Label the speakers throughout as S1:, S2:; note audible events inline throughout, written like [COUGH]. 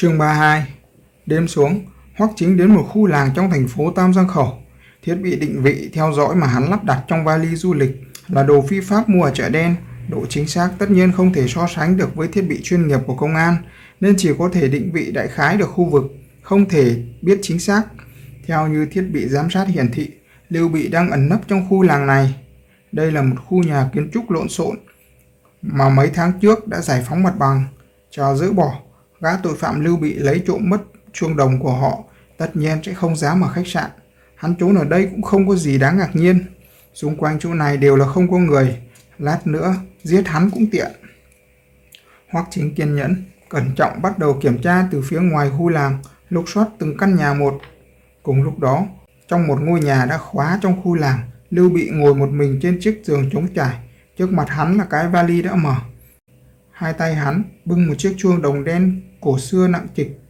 S1: Chương 32 Đêm xuống, Hoắc Chính đến một khu làng trong thành phố Tam Giang Khẩu. Thiết bị định vị theo dõi mà hắn lắp đặt trong vali du lịch là đồ phi pháp mua ở chợ đen. Độ chính xác tất nhiên không thể so sánh được với thiết bị chuyên nghiệp của công an, nên chỉ có thể định vị đại khái được khu vực, không thể biết chính xác. Theo như thiết bị giám sát hiển thị, Lưu Bị đang ẩn nấp trong khu làng này. Đây là một khu nhà kiến trúc lộn xộn mà mấy tháng trước đã giải phóng mặt bằng, cho dỡ bỏ. Gã tội phạm Lưu Bị lấy trộm mất chuông đồng của họ, tất nhiên sẽ không dám ở khách sạn. Hắn trốn ở đây cũng không có gì đáng ngạc nhiên. Xung quanh chỗ này đều là không có người, lát nữa giết hắn cũng tiện. Hoắc Chính kiên nhẫn, cẩn trọng bắt đầu kiểm tra từ phía ngoài khu làng, lục soát từng căn nhà một. Cùng lúc đó, trong một ngôi nhà đã khóa trong khu làng, Lưu Bị ngồi một mình trên chiếc giường trống trải, trước mặt hắn là cái vali đã mở. Hai tay hắn bưng một chiếc chuông đồng đen cổ xưa nặng trịch,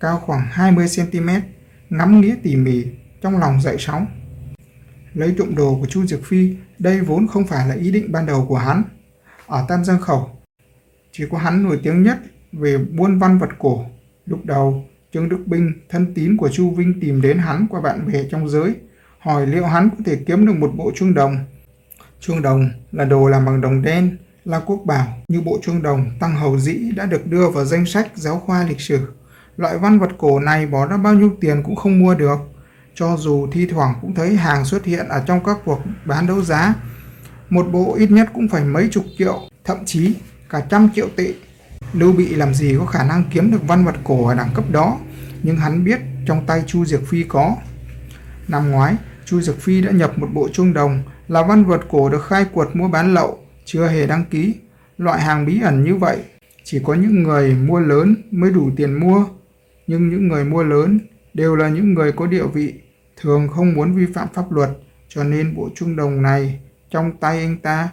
S1: cao khoảng 20cm, ngắm nghĩa tỉ mỉ, trong lòng dậy sóng. Lấy trộm đồ của Chu Diệc Phi, đây vốn không phải là ý định ban đầu của hắn. Ở Tam Giang Khẩu, chỉ có hắn nổi tiếng nhất về buôn văn vật cổ. Lúc đầu, Trương Đức Binh, thân tín của Chu Vinh tìm đến hắn qua bạn bè trong giới, hỏi liệu hắn có thể kiếm được một bộ chuông đồng. Chuông đồng là đồ làm bằng đồng đen, là quốc bảo như bộ chuông đồng Tăng Hầu Dĩ đã được đưa vào danh sách giáo khoa lịch sử. Loại văn vật cổ này bỏ ra bao nhiêu tiền cũng không mua được. Cho dù thi thoảng cũng thấy hàng xuất hiện ở trong các cuộc bán đấu giá, một bộ ít nhất cũng phải mấy chục triệu, thậm chí cả trăm triệu tệ. Lưu Bị làm gì có khả năng kiếm được văn vật cổ ở đẳng cấp đó, nhưng hắn biết trong tay Chu Diệc Phi có. Năm ngoái, Chu Diệc Phi đã nhập một bộ chuông đồng là văn vật cổ được khai quật mua bán lậu, chưa hề đăng ký. Loại hàng bí ẩn như vậy, chỉ có những người mua lớn mới đủ tiền mua. Nhưng những người mua lớn đều là những người có địa vị, thường không muốn vi phạm pháp luật, cho nên bộ trung đồng này trong tay anh ta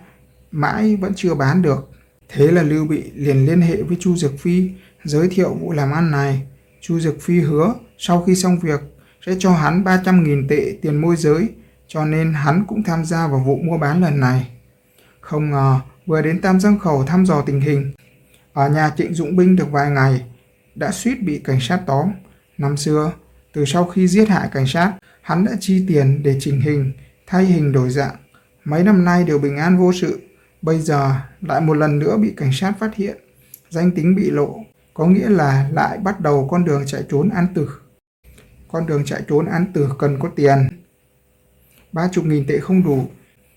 S1: mãi vẫn chưa bán được. Thế là Lưu Bị liền liên hệ với Chu Dực Phi, giới thiệu vụ làm ăn này. Chu Dực Phi hứa sau khi xong việc sẽ cho hắn 300.000 tệ tiền môi giới, cho nên hắn cũng tham gia vào vụ mua bán lần này. Không ngờ, vừa đến Tam Giang Khẩu thăm dò tình hình. Ở nhà Trịnh Dũng Binh được vài ngày, đã suýt bị cảnh sát tóm. Năm xưa, từ sau khi giết hại cảnh sát, hắn đã chi tiền để chỉnh hình, thay hình đổi dạng. Mấy năm nay đều bình an vô sự. Bây giờ lại một lần nữa bị cảnh sát phát hiện. Danh tính bị lộ, có nghĩa là lại bắt đầu con đường chạy trốn an tử. Con đường chạy trốn an tử cần có tiền. Ba chục nghìn tệ không đủ.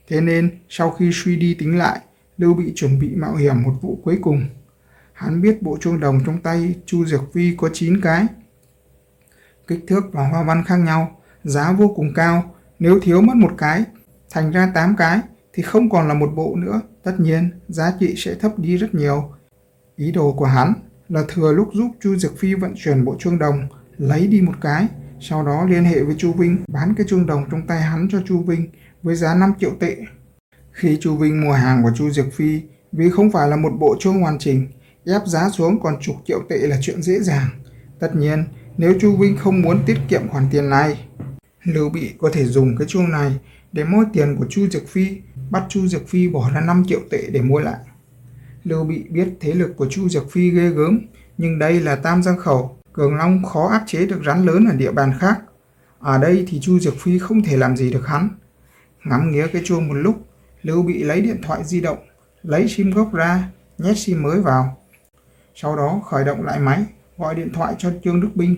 S1: Thế nên sau khi suy đi tính lại, Lưu Bị chuẩn bị mạo hiểm một vụ cuối cùng. Hắn biết bộ chuông đồng trong tay Chu Diệc Vi có 9 cái. Kích thước và hoa văn khác nhau, giá vô cùng cao. Nếu thiếu mất một cái, thành ra 8 cái, thì không còn là một bộ nữa. Tất nhiên, giá trị sẽ thấp đi rất nhiều. Ý đồ của hắn là thừa lúc giúp Chu Diệc Phi vận chuyển bộ chuông đồng, lấy đi một cái, sau đó liên hệ với Chu Vinh bán cái chuông đồng trong tay hắn cho Chu Vinh với giá 5 triệu tệ. Khi Chu Vinh mua hàng của Chu Diệc Phi, vì không phải là một bộ chuông hoàn chỉnh, ép giá xuống còn chục triệu tệ là chuyện dễ dàng. Tất nhiên, nếu Chu Vinh không muốn tiết kiệm khoản tiền này, Lưu Bị có thể dùng cái chuông này để mua tiền của Chu Diệc Phi, bắt Chu Diệc Phi bỏ ra 5 triệu tệ để mua lại. Lưu Bị biết thế lực của Chu Diệc Phi ghê gớm, nhưng đây là Tam Giang Khẩu, Cường Long khó áp chế được rắn lớn ở địa bàn khác. Ở đây thì Chu Diệc Phi không thể làm gì được hắn. Ngắm nghía cái chuông một lúc, Lưu Bị lấy điện thoại di động, lấy sim gốc ra, nhét sim mới vào. Sau đó khởi động lại máy, gọi điện thoại cho Trương Đức Binh,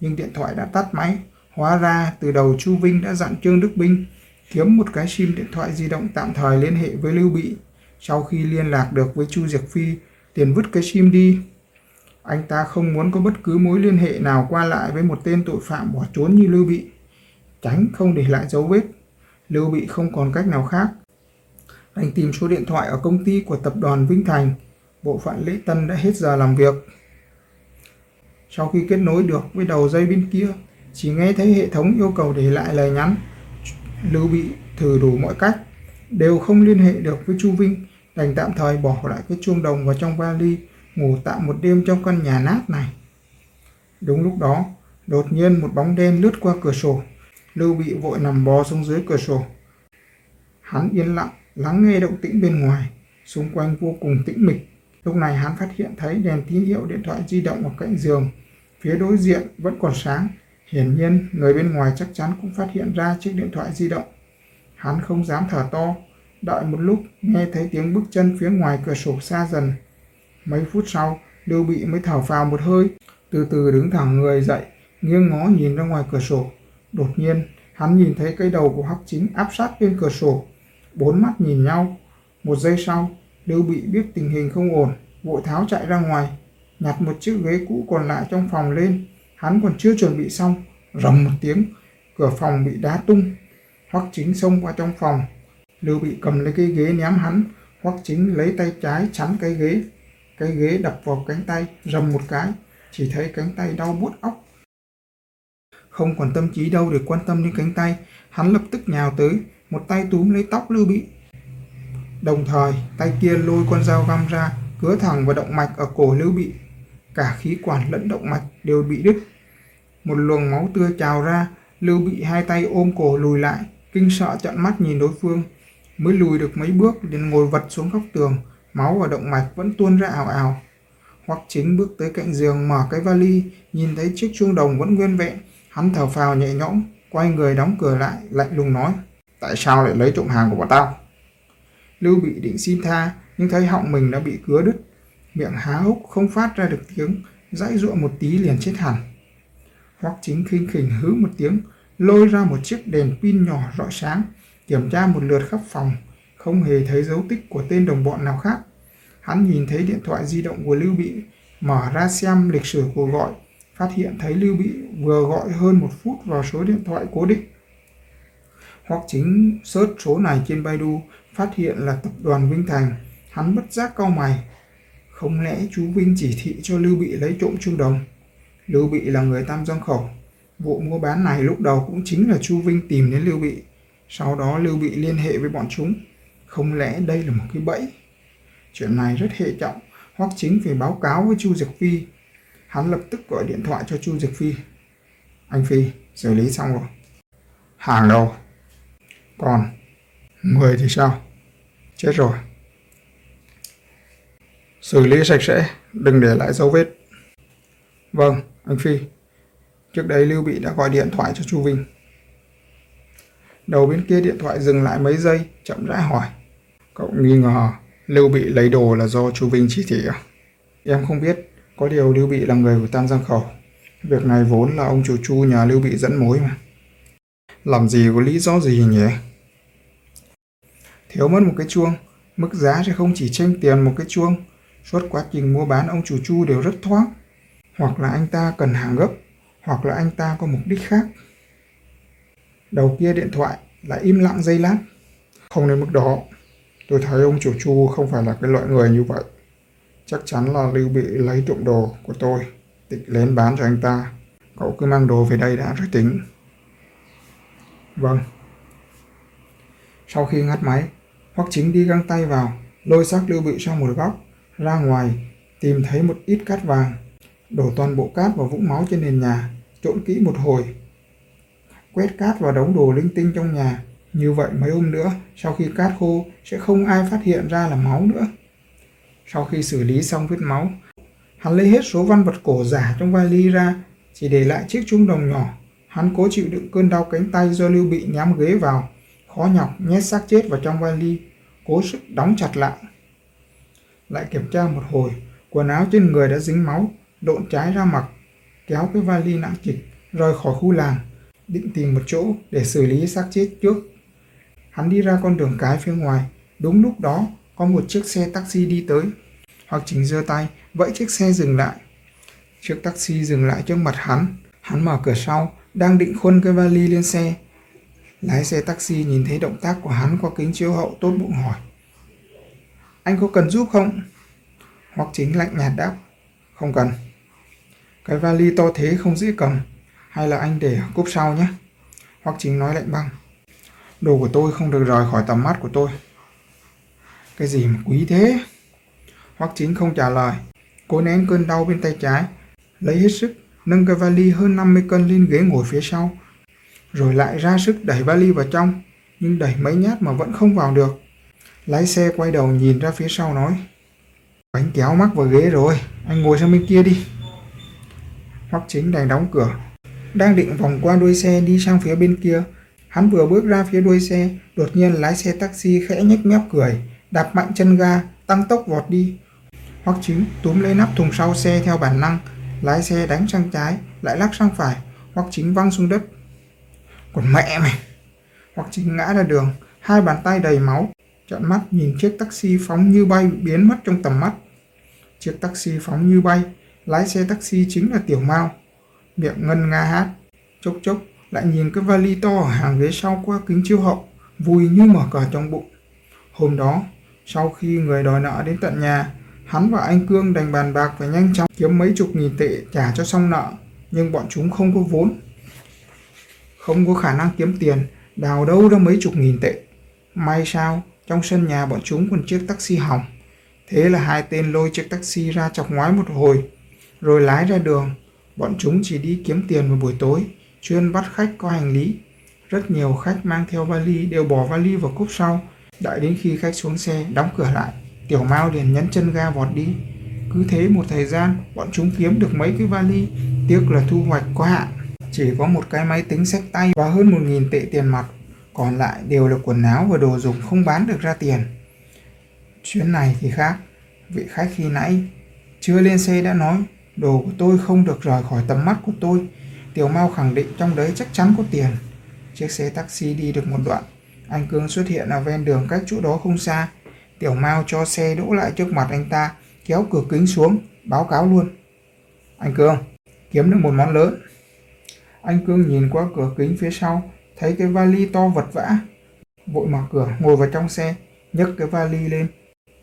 S1: nhưng điện thoại đã tắt máy. Hóa ra từ đầu Chu Vinh đã dặn Trương Đức Binh kiếm một cái sim điện thoại di động tạm thời liên hệ với Lưu Bị. Sau khi liên lạc được với Chu Diệc Phi, liền vứt cái sim đi. Anh ta không muốn có bất cứ mối liên hệ nào qua lại với một tên tội phạm bỏ trốn như Lưu Bị. Tránh không để lại dấu vết. Lưu Bị không còn cách nào khác. Anh tìm số điện thoại ở công ty của tập đoàn Vinh Thành. Bộ phận lễ tân đã hết giờ làm việc. Sau khi kết nối được với đầu dây bên kia, chỉ nghe thấy hệ thống yêu cầu để lại lời nhắn. Lưu Bị thử đủ mọi cách, đều không liên hệ được với Chu Vinh, đành tạm thời bỏ lại cái chuông đồng vào trong vali, ngủ tạm một đêm trong căn nhà nát này. Đúng lúc đó, đột nhiên một bóng đen lướt qua cửa sổ. Lưu Bị vội nằm bò xuống dưới cửa sổ. Hắn yên lặng, lắng nghe động tĩnh bên ngoài, xung quanh vô cùng tĩnh mịch. Lúc này hắn phát hiện thấy đèn tín hiệu điện thoại di động ở cạnh giường Phía đối diện vẫn còn sáng, hiển nhiên người bên ngoài chắc chắn cũng phát hiện ra chiếc điện thoại di động. Hắn không dám thở to, đợi một lúc nghe thấy tiếng bước chân phía ngoài cửa sổ xa dần. Mấy phút sau, Lưu Bị mới thở phào một hơi, từ từ đứng thẳng người dậy, nghiêng ngó nhìn ra ngoài cửa sổ. Đột nhiên, hắn nhìn thấy cây đầu của Hắc Chính áp sát bên cửa sổ. Bốn mắt nhìn nhau. Một giây sau, Lưu Bị biết tình hình không ổn, vội tháo chạy ra ngoài, nhặt một chiếc ghế cũ còn lại trong phòng lên. Hắn còn chưa chuẩn bị xong, rầm một tiếng, cửa phòng bị đá tung. Hoắc Chính xông qua trong phòng. Lưu Bị cầm lấy cái ghế ném hắn, Hoắc Chính lấy tay trái chắn cái ghế. Cái ghế đập vào cánh tay, rầm một cái, chỉ thấy cánh tay đau buốt óc. Không còn tâm trí đâu để quan tâm đến cánh tay, hắn lập tức nhào tới, một tay túm lấy tóc Lưu Bị. Đồng thời, tay kia lôi con dao găm ra, cứa thẳng vào động mạch ở cổ Lưu Bị. Cả khí quản lẫn động mạch đều bị đứt. Một luồng máu tươi trào ra, Lưu Bị hai tay ôm cổ lùi lại, kinh sợ trợn mắt nhìn đối phương. Mới lùi được mấy bước liền ngồi vật xuống góc tường, máu ở động mạch vẫn tuôn ra ảo ảo. hoặc chính bước tới cạnh giường mở cái vali, nhìn thấy chiếc chuông đồng vẫn nguyên vẹn, hắn thở phào nhẹ nhõm, quay người đóng cửa lại, lạnh lùng nói: "Tại sao lại lấy trộm hàng của bọn tao?" Lưu Bị định xin tha, nhưng thấy họng mình đã bị cứa đứt, miệng há hốc không phát ra được tiếng, dãy ruộng một tí liền chết hẳn. Hoắc chính khinh khỉnh hứ một tiếng, lôi ra một chiếc đèn pin nhỏ rọi sáng, kiểm tra một lượt khắp phòng, không hề thấy dấu tích của tên đồng bọn nào khác. Hắn nhìn thấy điện thoại di động của Lưu Bị, mở ra xem lịch sử cuộc gọi, phát hiện thấy Lưu Bị vừa gọi hơn một phút vào số điện thoại cố định. Hoặc chính search số này trên Baidu, phát hiện là tập đoàn Vinh Thành, hắn bất giác cau mày. Không lẽ chú Vinh chỉ thị cho Lưu Bị lấy trộm trung đồng? Lưu Bị là người Tam Giang Khẩu. Vụ mua bán này lúc đầu cũng chính là Chu Vinh tìm đến Lưu Bị. Sau đó Lưu Bị liên hệ với bọn chúng. Không lẽ đây là một cái bẫy? Chuyện này rất hệ trọng, Hoắc Chính phải báo cáo với Chu Diệc Phi. Hắn lập tức gọi điện thoại cho Chu Diệc Phi. Anh Phi, xử lý xong rồi. Hàng đâu? Còn, người thì sao? Chết rồi. Xử lý sạch sẽ, đừng để lại dấu vết. Vâng, anh Phi. Trước đây Lưu Bị đã gọi điện thoại cho Chu Vinh. Đầu bên kia điện thoại dừng lại mấy giây, chậm rãi hỏi. Cậu nghi ngờ Lưu Bị lấy đồ là do Chu Vinh chỉ thị à? Em không biết, có điều Lưu Bị là người của Tam Giang Khẩu. Việc này vốn là ông chủ Chu nhà Lưu Bị dẫn mối mà. Làm gì có lý do gì nhỉ? Thiếu mất một cái chuông, mức giá sẽ không chỉ tranh tiền một cái chuông. Suốt quá trình mua bán ông chủ Chu đều rất thoáng. Hoặc là anh ta cần hàng gấp, hoặc là anh ta có mục đích khác. Đầu kia điện thoại lại im lặng giây lát. Không đến mức đó, tôi thấy ông chủ Chu không phải là cái loại người như vậy. Chắc chắn là Lưu Bị lấy trộm đồ của tôi, tịch lén bán cho anh ta. Cậu cứ mang đồ về đây đã rồi tính. Vâng. Sau khi ngắt máy, Hoắc Chính đi găng tay vào, lôi xác Lưu Bị sang một góc, ra ngoài, tìm thấy một ít cát vàng, đổ toàn bộ cát vào vũng máu trên nền nhà, trộn kỹ một hồi. Quét cát vào đống đồ linh tinh trong nhà, như vậy mấy hôm nữa, sau khi cát khô, sẽ không ai phát hiện ra là máu nữa. Sau khi xử lý xong vết máu, hắn lấy hết số văn vật cổ giả trong vali ra, chỉ để lại chiếc chuông đồng nhỏ. Hắn cố chịu đựng cơn đau cánh tay do Lưu Bị nhắm ghế vào, khó nhọc nhét xác chết vào trong vali, cố sức đóng chặt lại. Lại kiểm tra một hồi, quần áo trên người đã dính máu, độn trái ra mặc, kéo cái vali nặng trịch rời khỏi khu làng, định tìm một chỗ để xử lý xác chết trước. Hắn đi ra con đường cái phía ngoài, đúng lúc đó có một chiếc xe taxi đi tới. Hoặc chính giơ tay, vẫy chiếc xe dừng lại. Chiếc taxi dừng lại trước mặt hắn. Hắn mở cửa sau, đang định khuân cái vali lên xe. Lái xe taxi nhìn thấy động tác của hắn qua kính chiếu hậu tốt bụng hỏi. Anh có cần giúp không? Hoặc chính lạnh nhạt đáp. Không cần. Cái vali to thế không dễ cầm. Hay là anh để ở cốp sau nhé. Hoặc chính nói lạnh băng. Đồ của tôi không được rời khỏi tầm mắt của tôi. Cái gì mà quý thế? Hoắc chính không trả lời. Cố nén cơn đau bên tay trái. Lấy hết sức, nâng cái vali hơn 50 cân lên ghế ngồi phía sau. Rồi lại ra sức đẩy vali vào trong. Nhưng đẩy mấy nhát mà vẫn không vào được. Lái xe quay đầu nhìn ra phía sau nói. Bánh kéo mắc vào ghế rồi, anh ngồi sang bên kia đi. Hoắc Chính đành đóng cửa. Đang định vòng qua đuôi xe đi sang phía bên kia. Hắn vừa bước ra phía đuôi xe, đột nhiên lái xe taxi khẽ nhếch mép cười, đạp mạnh chân ga, tăng tốc vọt đi. hoặc Chính túm lấy nắp thùng sau xe theo bản năng, lái xe đánh sang trái, lại lắc sang phải, hoặc Chính văng xuống đất. Còn mẹ mày! hoặc Chính ngã ra đường, hai bàn tay đầy máu, trợn mắt nhìn chiếc taxi phóng như bay biến mất trong tầm mắt. Chiếc taxi phóng như bay, lái xe taxi chính là Tiểu Mao. Miệng ngân nga hát, chốc chốc lại nhìn cái vali to ở hàng ghế sau qua kính chiếu hậu, vui như mở cờ trong bụng. Hôm đó, sau khi người đòi nợ đến tận nhà, hắn và anh Cương đành bàn bạc phải nhanh chóng kiếm mấy chục nghìn tệ trả cho xong nợ, nhưng bọn chúng không có vốn. Không có khả năng kiếm tiền, đào đâu ra mấy chục nghìn tệ. May sao, trong sân nhà bọn chúng còn chiếc taxi hỏng. Thế là hai tên lôi chiếc taxi ra chọc ngoái một hồi, rồi lái ra đường. Bọn chúng chỉ đi kiếm tiền vào buổi tối, chuyên bắt khách có hành lý. Rất nhiều khách mang theo vali đều bỏ vali vào cốp sau. Đợi đến khi khách xuống xe, đóng cửa lại, Tiểu Mao liền nhấn chân ga vọt đi. Cứ thế một thời gian, bọn chúng kiếm được mấy cái vali, tiếc là thu hoạch có hạn. Chỉ có một cái máy tính sách tay và hơn một nghìn tệ tiền mặt, còn lại đều là quần áo và đồ dùng không bán được ra tiền. Chuyến này thì khác, vị khách khi nãy chưa lên xe đã nói đồ của tôi không được rời khỏi tầm mắt của tôi. Tiểu Mao khẳng định trong đấy chắc chắn có tiền. Chiếc xe taxi đi được một đoạn, anh Cương xuất hiện ở ven đường cách chỗ đó không xa. Tiểu Mao cho xe đỗ lại trước mặt anh ta, kéo cửa kính xuống, báo cáo luôn. Anh Cương, kiếm được một món lớn. Anh Cương nhìn qua cửa kính phía sau, thấy cái vali to vật vã. Vội mở cửa, ngồi vào trong xe, nhấc cái vali lên.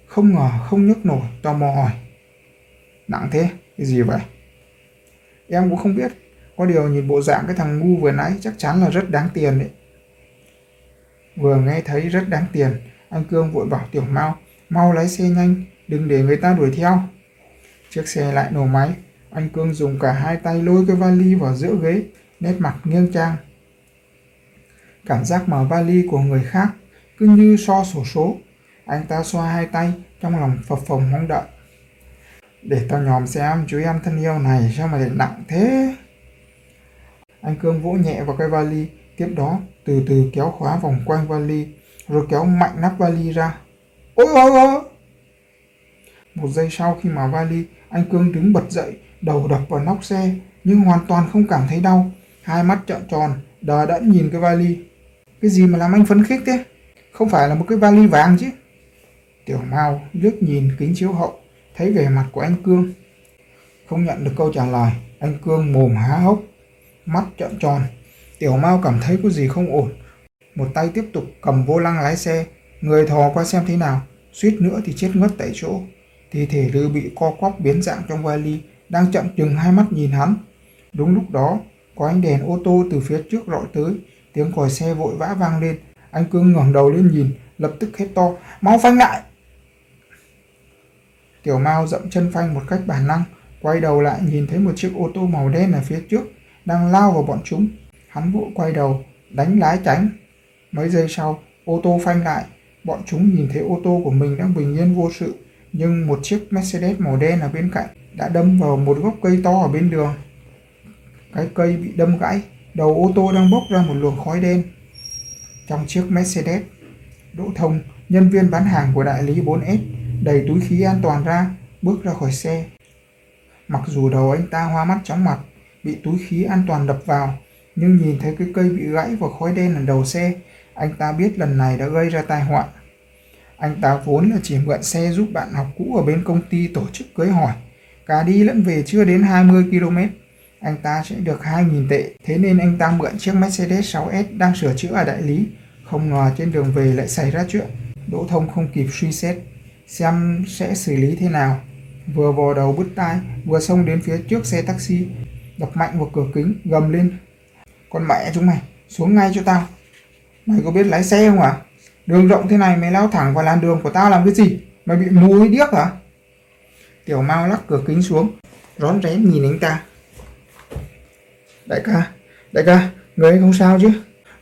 S1: Không ngờ, không nhấc nổi, tò mò hỏi. Nặng thế, cái gì vậy? Em cũng không biết, có điều nhìn bộ dạng cái thằng ngu vừa nãy chắc chắn là rất đáng tiền đấy. Vừa nghe thấy rất đáng tiền, anh Cương vội bảo Tiểu mau mau lái xe nhanh, đừng để người ta đuổi theo. Chiếc xe lại nổ máy, anh Cương dùng cả hai tay lôi cái vali vào giữa ghế, nét mặt nghiêng trang. Cảm giác mở vali của người khác cứ như so sổ số. Anh ta xoa hai tay, trong lòng phập phồng mong đợi. Để tao nhòm xem chú em thân yêu này sao mà lại nặng thế. Anh Cương vỗ nhẹ vào cái vali, tiếp đó từ từ kéo khóa vòng quanh vali, rồi kéo mạnh nắp vali ra. Ôi ôi ôi! Một giây sau khi mở vali, anh Cương đứng bật dậy, đầu đập vào nóc xe, nhưng hoàn toàn không cảm thấy đau. Hai mắt trợn tròn, đờ đẫn nhìn cái vali. Cái gì mà làm anh phấn khích thế? Không phải là một cái vali vàng chứ? Tiểu Mao liếc nhìn kính chiếu hậu, thấy vẻ mặt của anh Cương. Không nhận được câu trả lời, anh Cương mồm há hốc, mắt trợn tròn. Tiểu Mao cảm thấy có gì không ổn. Một tay tiếp tục cầm vô lăng lái xe, người thò qua xem thế nào, suýt nữa thì chết ngất tại chỗ. Thi thể Lư bị co quắp biến dạng trong vali, đang chậm chừng hai mắt nhìn hắn. Đúng lúc đó, có ánh đèn ô tô từ phía trước rọi tới, tiếng còi xe vội vã vang lên. Anh Cương ngẩng đầu lên nhìn, lập tức hét to, mau phanh lại! Tiểu Mao dậm chân phanh một cách bản năng, quay đầu lại nhìn thấy một chiếc ô tô màu đen ở phía trước, đang lao vào bọn chúng. Hắn vội quay đầu, đánh lái tránh. Mấy giây sau, ô tô phanh lại, bọn chúng nhìn thấy ô tô của mình đang bình yên vô sự, nhưng một chiếc Mercedes màu đen ở bên cạnh đã đâm vào một gốc cây to ở bên đường. Cái cây bị đâm gãy, đầu ô tô đang bốc ra một luồng khói đen. Trong chiếc Mercedes, Đỗ Thông, nhân viên bán hàng của đại lý 4S, đẩy túi khí an toàn ra, bước ra khỏi xe. Mặc dù đầu anh ta hoa mắt chóng mặt, bị túi khí an toàn đập vào, nhưng nhìn thấy cái cây bị gãy và khói đen ở đầu xe, anh ta biết lần này đã gây ra tai họa. Anh ta vốn là chỉ mượn xe giúp bạn học cũ ở bên công ty tổ chức cưới hỏi. Cả đi lẫn về chưa đến 20 km. Anh ta sẽ được 2.000 tệ. Thế nên anh ta mượn chiếc Mercedes 6S đang sửa chữa ở đại lý. Không ngờ trên đường về lại xảy ra chuyện. Đỗ Thông không kịp suy xét. Xem sẽ xử lý thế nào. Vừa vò đầu bứt tai, vừa xông đến phía trước xe taxi. Đập mạnh vào cửa kính, gầm lên. Con mẹ chúng mày, xuống ngay cho tao. Mày có biết lái xe không à? Đường rộng thế này mày lao thẳng vào làn đường của tao làm cái gì? Mày bị mù hay điếc hả? Tiểu Mao lắc cửa kính xuống, rón rén nhìn anh ta. Đại ca, đại ca, người không sao chứ?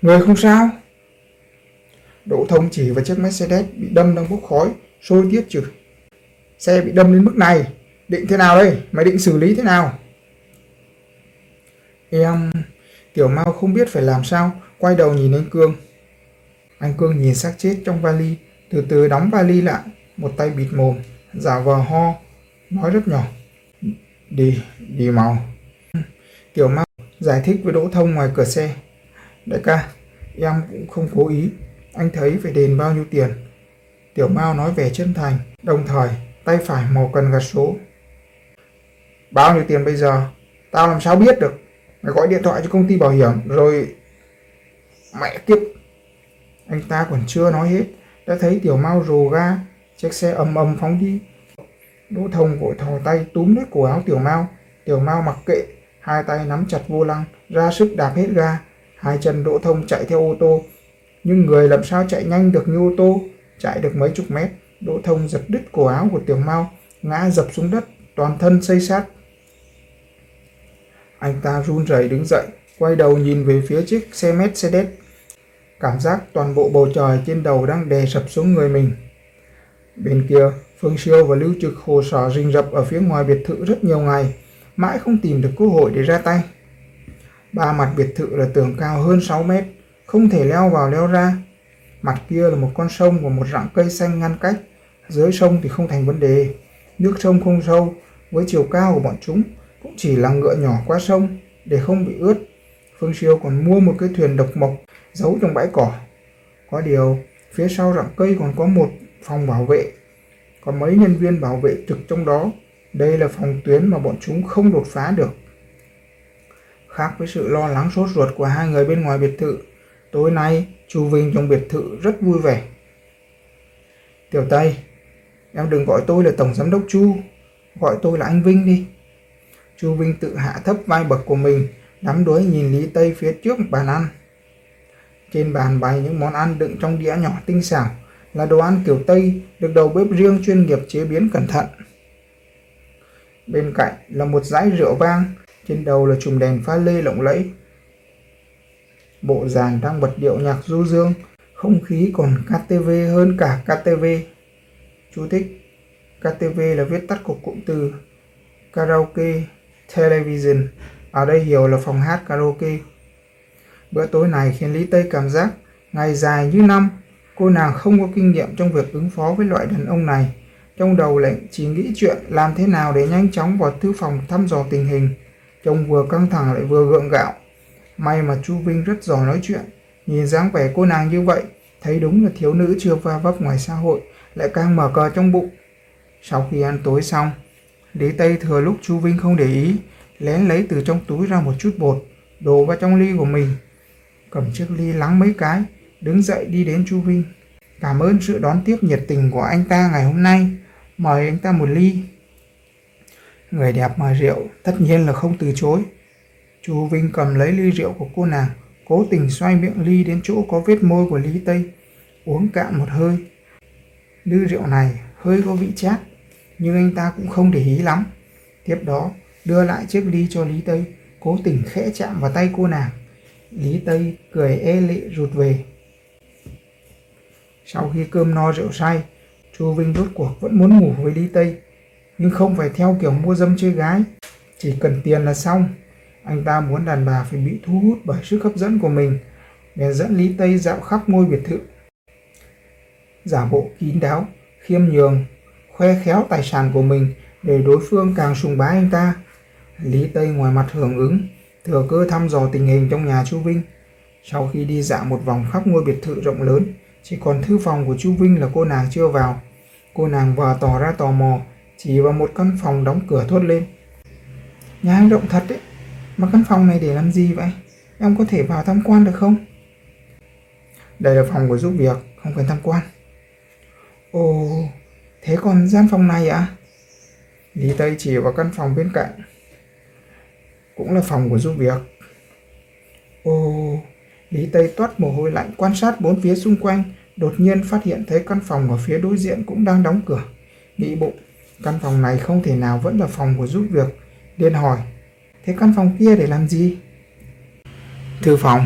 S1: Người không sao? Đỗ Thông chỉ vào chiếc Mercedes bị đâm đang bốc khói, sôi tiết chửi. Xe bị đâm đến mức này, định thế nào đây? Mày định xử lý thế nào? Em... Tiểu Mao không biết phải làm sao, quay đầu nhìn anh Cương. Anh Cương nhìn xác chết trong vali, từ từ đóng vali lại, một tay bịt mồm, giả vờ ho, nói rất nhỏ. Đi, đi mau. Tiểu Mao giải thích với Đỗ Thông ngoài cửa xe. Đại ca, em cũng không cố ý, anh thấy phải đền bao nhiêu tiền. Tiểu Mao nói vẻ chân thành, đồng thời tay phải mò cần gạt số. Bao nhiêu tiền bây giờ? Tao làm sao biết được? Mày gọi điện thoại cho công ty bảo hiểm rồi... Mẹ kiếp! Anh ta còn chưa nói hết, đã thấy Tiểu mau rồ ga, chiếc xe ầm ầm phóng đi. Đỗ Thông vội thò tay túm lấy cổ áo Tiểu mau Tiểu mau mặc kệ, hai tay nắm chặt vô lăng, ra sức đạp hết ga, hai chân Đỗ Thông chạy theo ô tô. Nhưng người làm sao chạy nhanh được như ô tô, chạy được mấy chục mét, Đỗ Thông giật đứt cổ áo của Tiểu mau ngã dập xuống đất, toàn thân xây sát. Anh ta run rẩy đứng dậy, quay đầu nhìn về phía chiếc xe Mercedes. Cảm giác toàn bộ bầu trời trên đầu đang đè sập xuống người mình. Bên kia, Phương Siêu và Lưu Trực hồ sở rình rập ở phía ngoài biệt thự rất nhiều ngày, mãi không tìm được cơ hội để ra tay. Ba mặt biệt thự là tường cao hơn 6 mét, không thể leo vào leo ra. Mặt kia là một con sông và một rặng cây xanh ngăn cách. Dưới sông thì không thành vấn đề. Nước sông không sâu, với chiều cao của bọn chúng cũng chỉ là ngựa nhỏ qua sông để không bị ướt. Phương Siêu còn mua một cái thuyền độc mộc giấu trong bãi cỏ. Có điều, phía sau rặng cây còn có một phòng bảo vệ. Có mấy nhân viên bảo vệ trực trong đó. Đây là phòng tuyến mà bọn chúng không đột phá được. Khác với sự lo lắng sốt ruột của hai người bên ngoài biệt thự, tối nay Chu Vinh trong biệt thự rất vui vẻ. Tiểu Tây, em đừng gọi tôi là Tổng Giám đốc Chu, gọi tôi là anh Vinh đi. Chu Vinh tự hạ thấp vai bậc của mình, đắm đuối nhìn Lý Tây phía trước bàn ăn. Trên bàn bày những món ăn đựng trong đĩa nhỏ tinh xảo, là đồ ăn kiểu Tây được đầu bếp riêng chuyên nghiệp chế biến cẩn thận. Bên cạnh là một dãy rượu vang, trên đầu là chùm đèn pha lê lộng lẫy. Bộ dàn đang bật điệu nhạc du dương, không khí còn KTV hơn cả KTV. Chú thích KTV là viết tắt của cụm từ Karaoke Television, ở đây hiểu là phòng hát karaoke. Bữa tối này khiến Lý Tây cảm giác ngày dài như năm, cô nàng không có kinh nghiệm trong việc ứng phó với loại đàn ông này. Trong đầu lại chỉ nghĩ chuyện làm thế nào để nhanh chóng vào thư phòng thăm dò tình hình. chồng vừa căng thẳng lại vừa gượng gạo. May mà Chu Vinh rất giỏi nói chuyện. Nhìn dáng vẻ cô nàng như vậy, thấy đúng là thiếu nữ chưa va vấp ngoài xã hội, lại càng mở cờ trong bụng. Sau khi ăn tối xong, Đế Tây thừa lúc Chu Vinh không để ý, lén lấy từ trong túi ra một chút bột, đổ vào trong ly của mình. Cầm chiếc ly lắng mấy cái, đứng dậy đi đến Chu Vinh. Cảm ơn sự đón tiếp nhiệt tình của anh ta ngày hôm nay. Mời anh ta một ly. Người đẹp mời rượu, tất nhiên là không từ chối. Chu Vinh cầm lấy ly rượu của cô nàng, cố tình xoay miệng ly đến chỗ có vết môi của Lý Tây, uống cạn một hơi. Ly rượu này hơi có vị chát, nhưng anh ta cũng không để ý lắm. Tiếp đó, đưa lại chiếc ly cho Lý Tây, cố tình khẽ chạm vào tay cô nàng. Lý Tây cười ê lệ rụt về. Sau khi cơm no rượu say, Chu Vinh rốt cuộc vẫn muốn ngủ với Lý Tây, nhưng không phải theo kiểu mua dâm chơi gái, chỉ cần tiền là xong. Anh ta muốn đàn bà phải bị thu hút bởi sức hấp dẫn của mình, để dẫn Lý Tây dạo khắp ngôi biệt thự. Giả bộ kín đáo, khiêm nhường, khoe khéo tài sản của mình để đối phương càng sùng bái anh ta. Lý Tây ngoài mặt hưởng ứng, thừa cơ thăm dò tình hình trong nhà Chu Vinh. Sau khi đi dạo một vòng khắp ngôi biệt thự rộng lớn, chỉ còn thư phòng của Chu Vinh là cô nàng chưa vào. Cô nàng vừa tỏ ra tò mò, chỉ vào một căn phòng đóng cửa thốt lên. Nhà anh rộng thật đấy, mà căn phòng này để làm gì vậy? Em có thể vào tham quan được không? Đây là phòng của giúp việc, không cần tham quan. Ồ, thế còn gian phòng này ạ? À? Lý Tây chỉ vào căn phòng bên cạnh. Cũng là phòng của giúp việc. Ồ, Lý Tây toát mồ hôi lạnh quan sát bốn phía xung quanh, đột nhiên phát hiện thấy căn phòng ở phía đối diện cũng đang đóng cửa. Nghĩ bụng, căn phòng này không thể nào vẫn là phòng của giúp việc. Liên hỏi, thế căn phòng kia để làm gì? Thư phòng.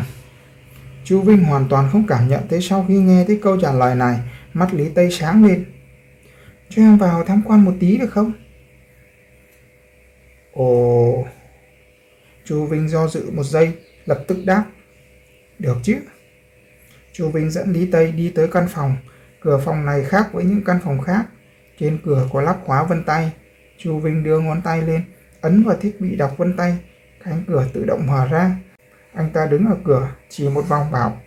S1: Chú Vinh hoàn toàn không cảm nhận thấy sau khi nghe thấy câu trả lời này, mắt Lý Tây sáng lên. Cho em vào tham quan một tí được không? Ồ... Chu Vinh do dự một giây, lập tức đáp. Được chứ. Chu Vinh dẫn Lý Tây đi tới căn phòng. Cửa phòng này khác với những căn phòng khác. Trên cửa có lắp khóa vân tay. Chu Vinh đưa ngón tay lên, ấn vào thiết bị đọc vân tay. Cánh cửa tự động mở ra. Anh ta đứng ở cửa, chỉ một vòng bảo.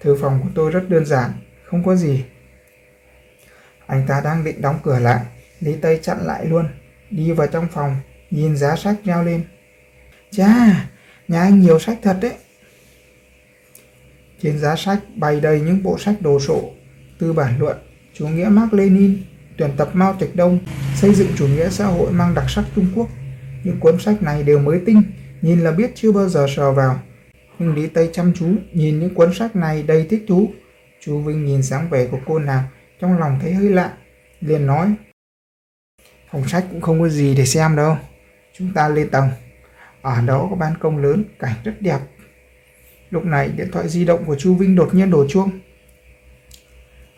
S1: Thư phòng của tôi rất đơn giản, không có gì. Anh ta đang định đóng cửa lại, Lý Tây chặn lại luôn, đi vào trong phòng, nhìn giá sách treo lên. Chà, nhà anh nhiều sách thật đấy. Trên giá sách bày đầy những bộ sách đồ sộ, tư bản luận, chủ nghĩa Mark Lenin, tuyển tập Mao Trạch Đông, xây dựng chủ nghĩa xã hội mang đặc sắc Trung Quốc. Những cuốn sách này đều mới tinh, nhìn là biết chưa bao giờ sờ vào. Nhưng Lý Tây chăm chú nhìn những cuốn sách này đầy thích thú. Chú Vinh nhìn dáng vẻ của cô nàng, trong lòng thấy hơi lạ, liền nói. Phòng sách cũng không có gì để xem đâu. Chúng ta lên tầng. Ở đó có ban công lớn, cảnh rất đẹp. Lúc này điện thoại di động của Chu Vinh đột nhiên đổ chuông.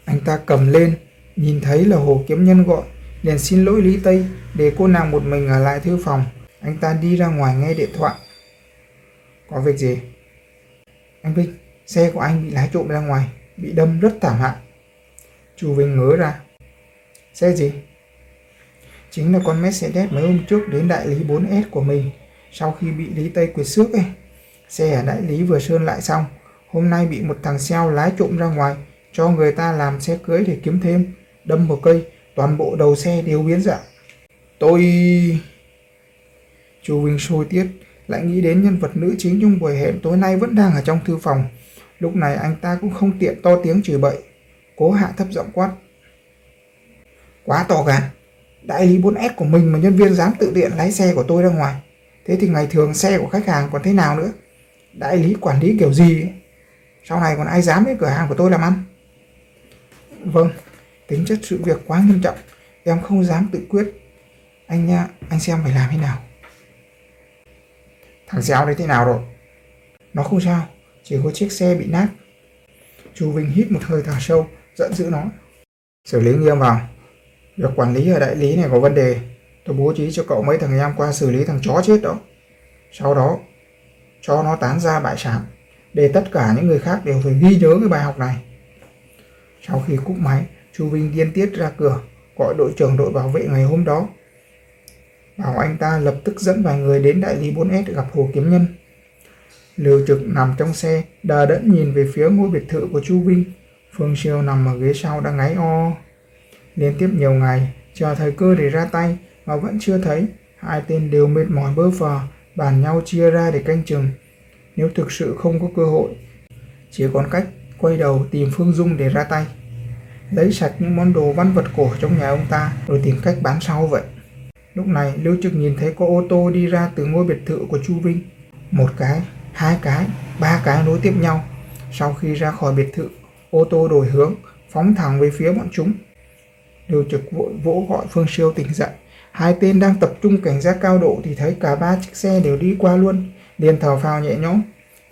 S1: Anh ta cầm lên, nhìn thấy là Hồ Kiếm Nhân gọi, liền xin lỗi Lý Tây để cô nàng một mình ở lại thư phòng. Anh ta đi ra ngoài nghe điện thoại. Có việc gì? Anh Vinh, xe của anh bị lái trộm ra ngoài, bị đâm rất thảm hại. Chu Vinh ngớ ra. Xe gì? Chính là con Mercedes mấy hôm trước đến đại lý 4S của mình sau khi bị Lý Tây quyệt xước ấy. Xe ở đại lý vừa sơn lại xong, hôm nay bị một thằng xeo lái trộm ra ngoài, cho người ta làm xe cưới để kiếm thêm, đâm vào cây, toàn bộ đầu xe đều biến dạng. Tôi... Chu Vinh sôi tiết, lại nghĩ đến nhân vật nữ chính trong buổi hẹn tối nay vẫn đang ở trong thư phòng. Lúc này anh ta cũng không tiện to tiếng chửi bậy, cố hạ thấp giọng quát. Quá to gan, đại lý 4S của mình mà nhân viên dám tự tiện lái xe của tôi ra ngoài. Thế thì ngày thường xe của khách hàng còn thế nào nữa? Đại lý quản lý kiểu gì ấy? Sau này còn ai dám đến cửa hàng của tôi làm ăn? Vâng, tính chất sự việc quá nghiêm trọng, em không dám tự quyết. Anh nha, anh xem phải làm thế nào. Thằng Xéo đấy thế nào rồi? Nó không sao, chỉ có chiếc xe bị nát. chú Vinh hít một hơi thở sâu, dẫn giữ nó Xử lý nghiêm vào. Việc quản lý ở đại lý này có vấn đề. Tôi bố trí cho cậu mấy thằng em qua xử lý thằng chó chết đó. Sau đó, cho nó tán ra bại sản, để tất cả những người khác đều phải ghi nhớ cái bài học này. Sau khi cúp máy, Chu Vinh điên tiết ra cửa, gọi đội trưởng đội bảo vệ ngày hôm đó. Bảo anh ta lập tức dẫn vài người đến đại lý 4S gặp Hồ Kiếm Nhân. Lưu Trực nằm trong xe, đờ đẫn nhìn về phía ngôi biệt thự của Chu Vinh. Phương Siêu nằm ở ghế sau đang ngáy o. Liên tiếp nhiều ngày, chờ thời cơ để ra tay mà vẫn chưa thấy. Hai tên đều mệt mỏi bơ phờ, bàn nhau chia ra để canh chừng. Nếu thực sự không có cơ hội, chỉ còn cách quay đầu tìm Phương Dung để ra tay. Lấy sạch những món đồ văn vật cổ trong nhà ông ta rồi tìm cách bán sau vậy. Lúc này Lưu Trực nhìn thấy có ô tô đi ra từ ngôi biệt thự của Chu Vinh. Một cái, hai cái, ba cái nối tiếp nhau. Sau khi ra khỏi biệt thự, ô tô đổi hướng, phóng thẳng về phía bọn chúng. Lưu Trực vội vỗ gọi Phương Siêu tỉnh dậy. Hai tên đang tập trung cảnh giác cao độ thì thấy cả ba chiếc xe đều đi qua luôn. liền thở phào nhẹ nhõm.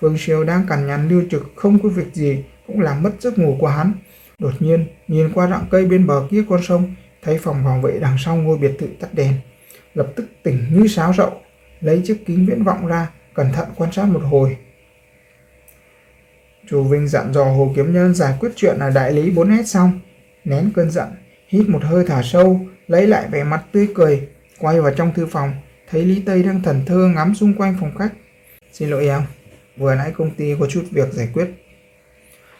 S1: Phương Siêu đang cằn nhằn Lưu Trực không có việc gì cũng làm mất giấc ngủ của hắn. Đột nhiên, nhìn qua rặng cây bên bờ kia con sông, thấy phòng bảo vệ đằng sau ngôi biệt thự tắt đèn. Lập tức tỉnh như sáo rậu, lấy chiếc kính viễn vọng ra, cẩn thận quan sát một hồi. Chú Vinh dặn dò Hồ Kiếm Nhân giải quyết chuyện ở đại lý 4S xong, nén cơn giận, hít một hơi thở sâu, lấy lại vẻ mặt tươi cười, quay vào trong thư phòng, thấy Lý Tây đang thần thơ ngắm xung quanh phòng khách. Xin lỗi em, vừa nãy công ty có chút việc giải quyết.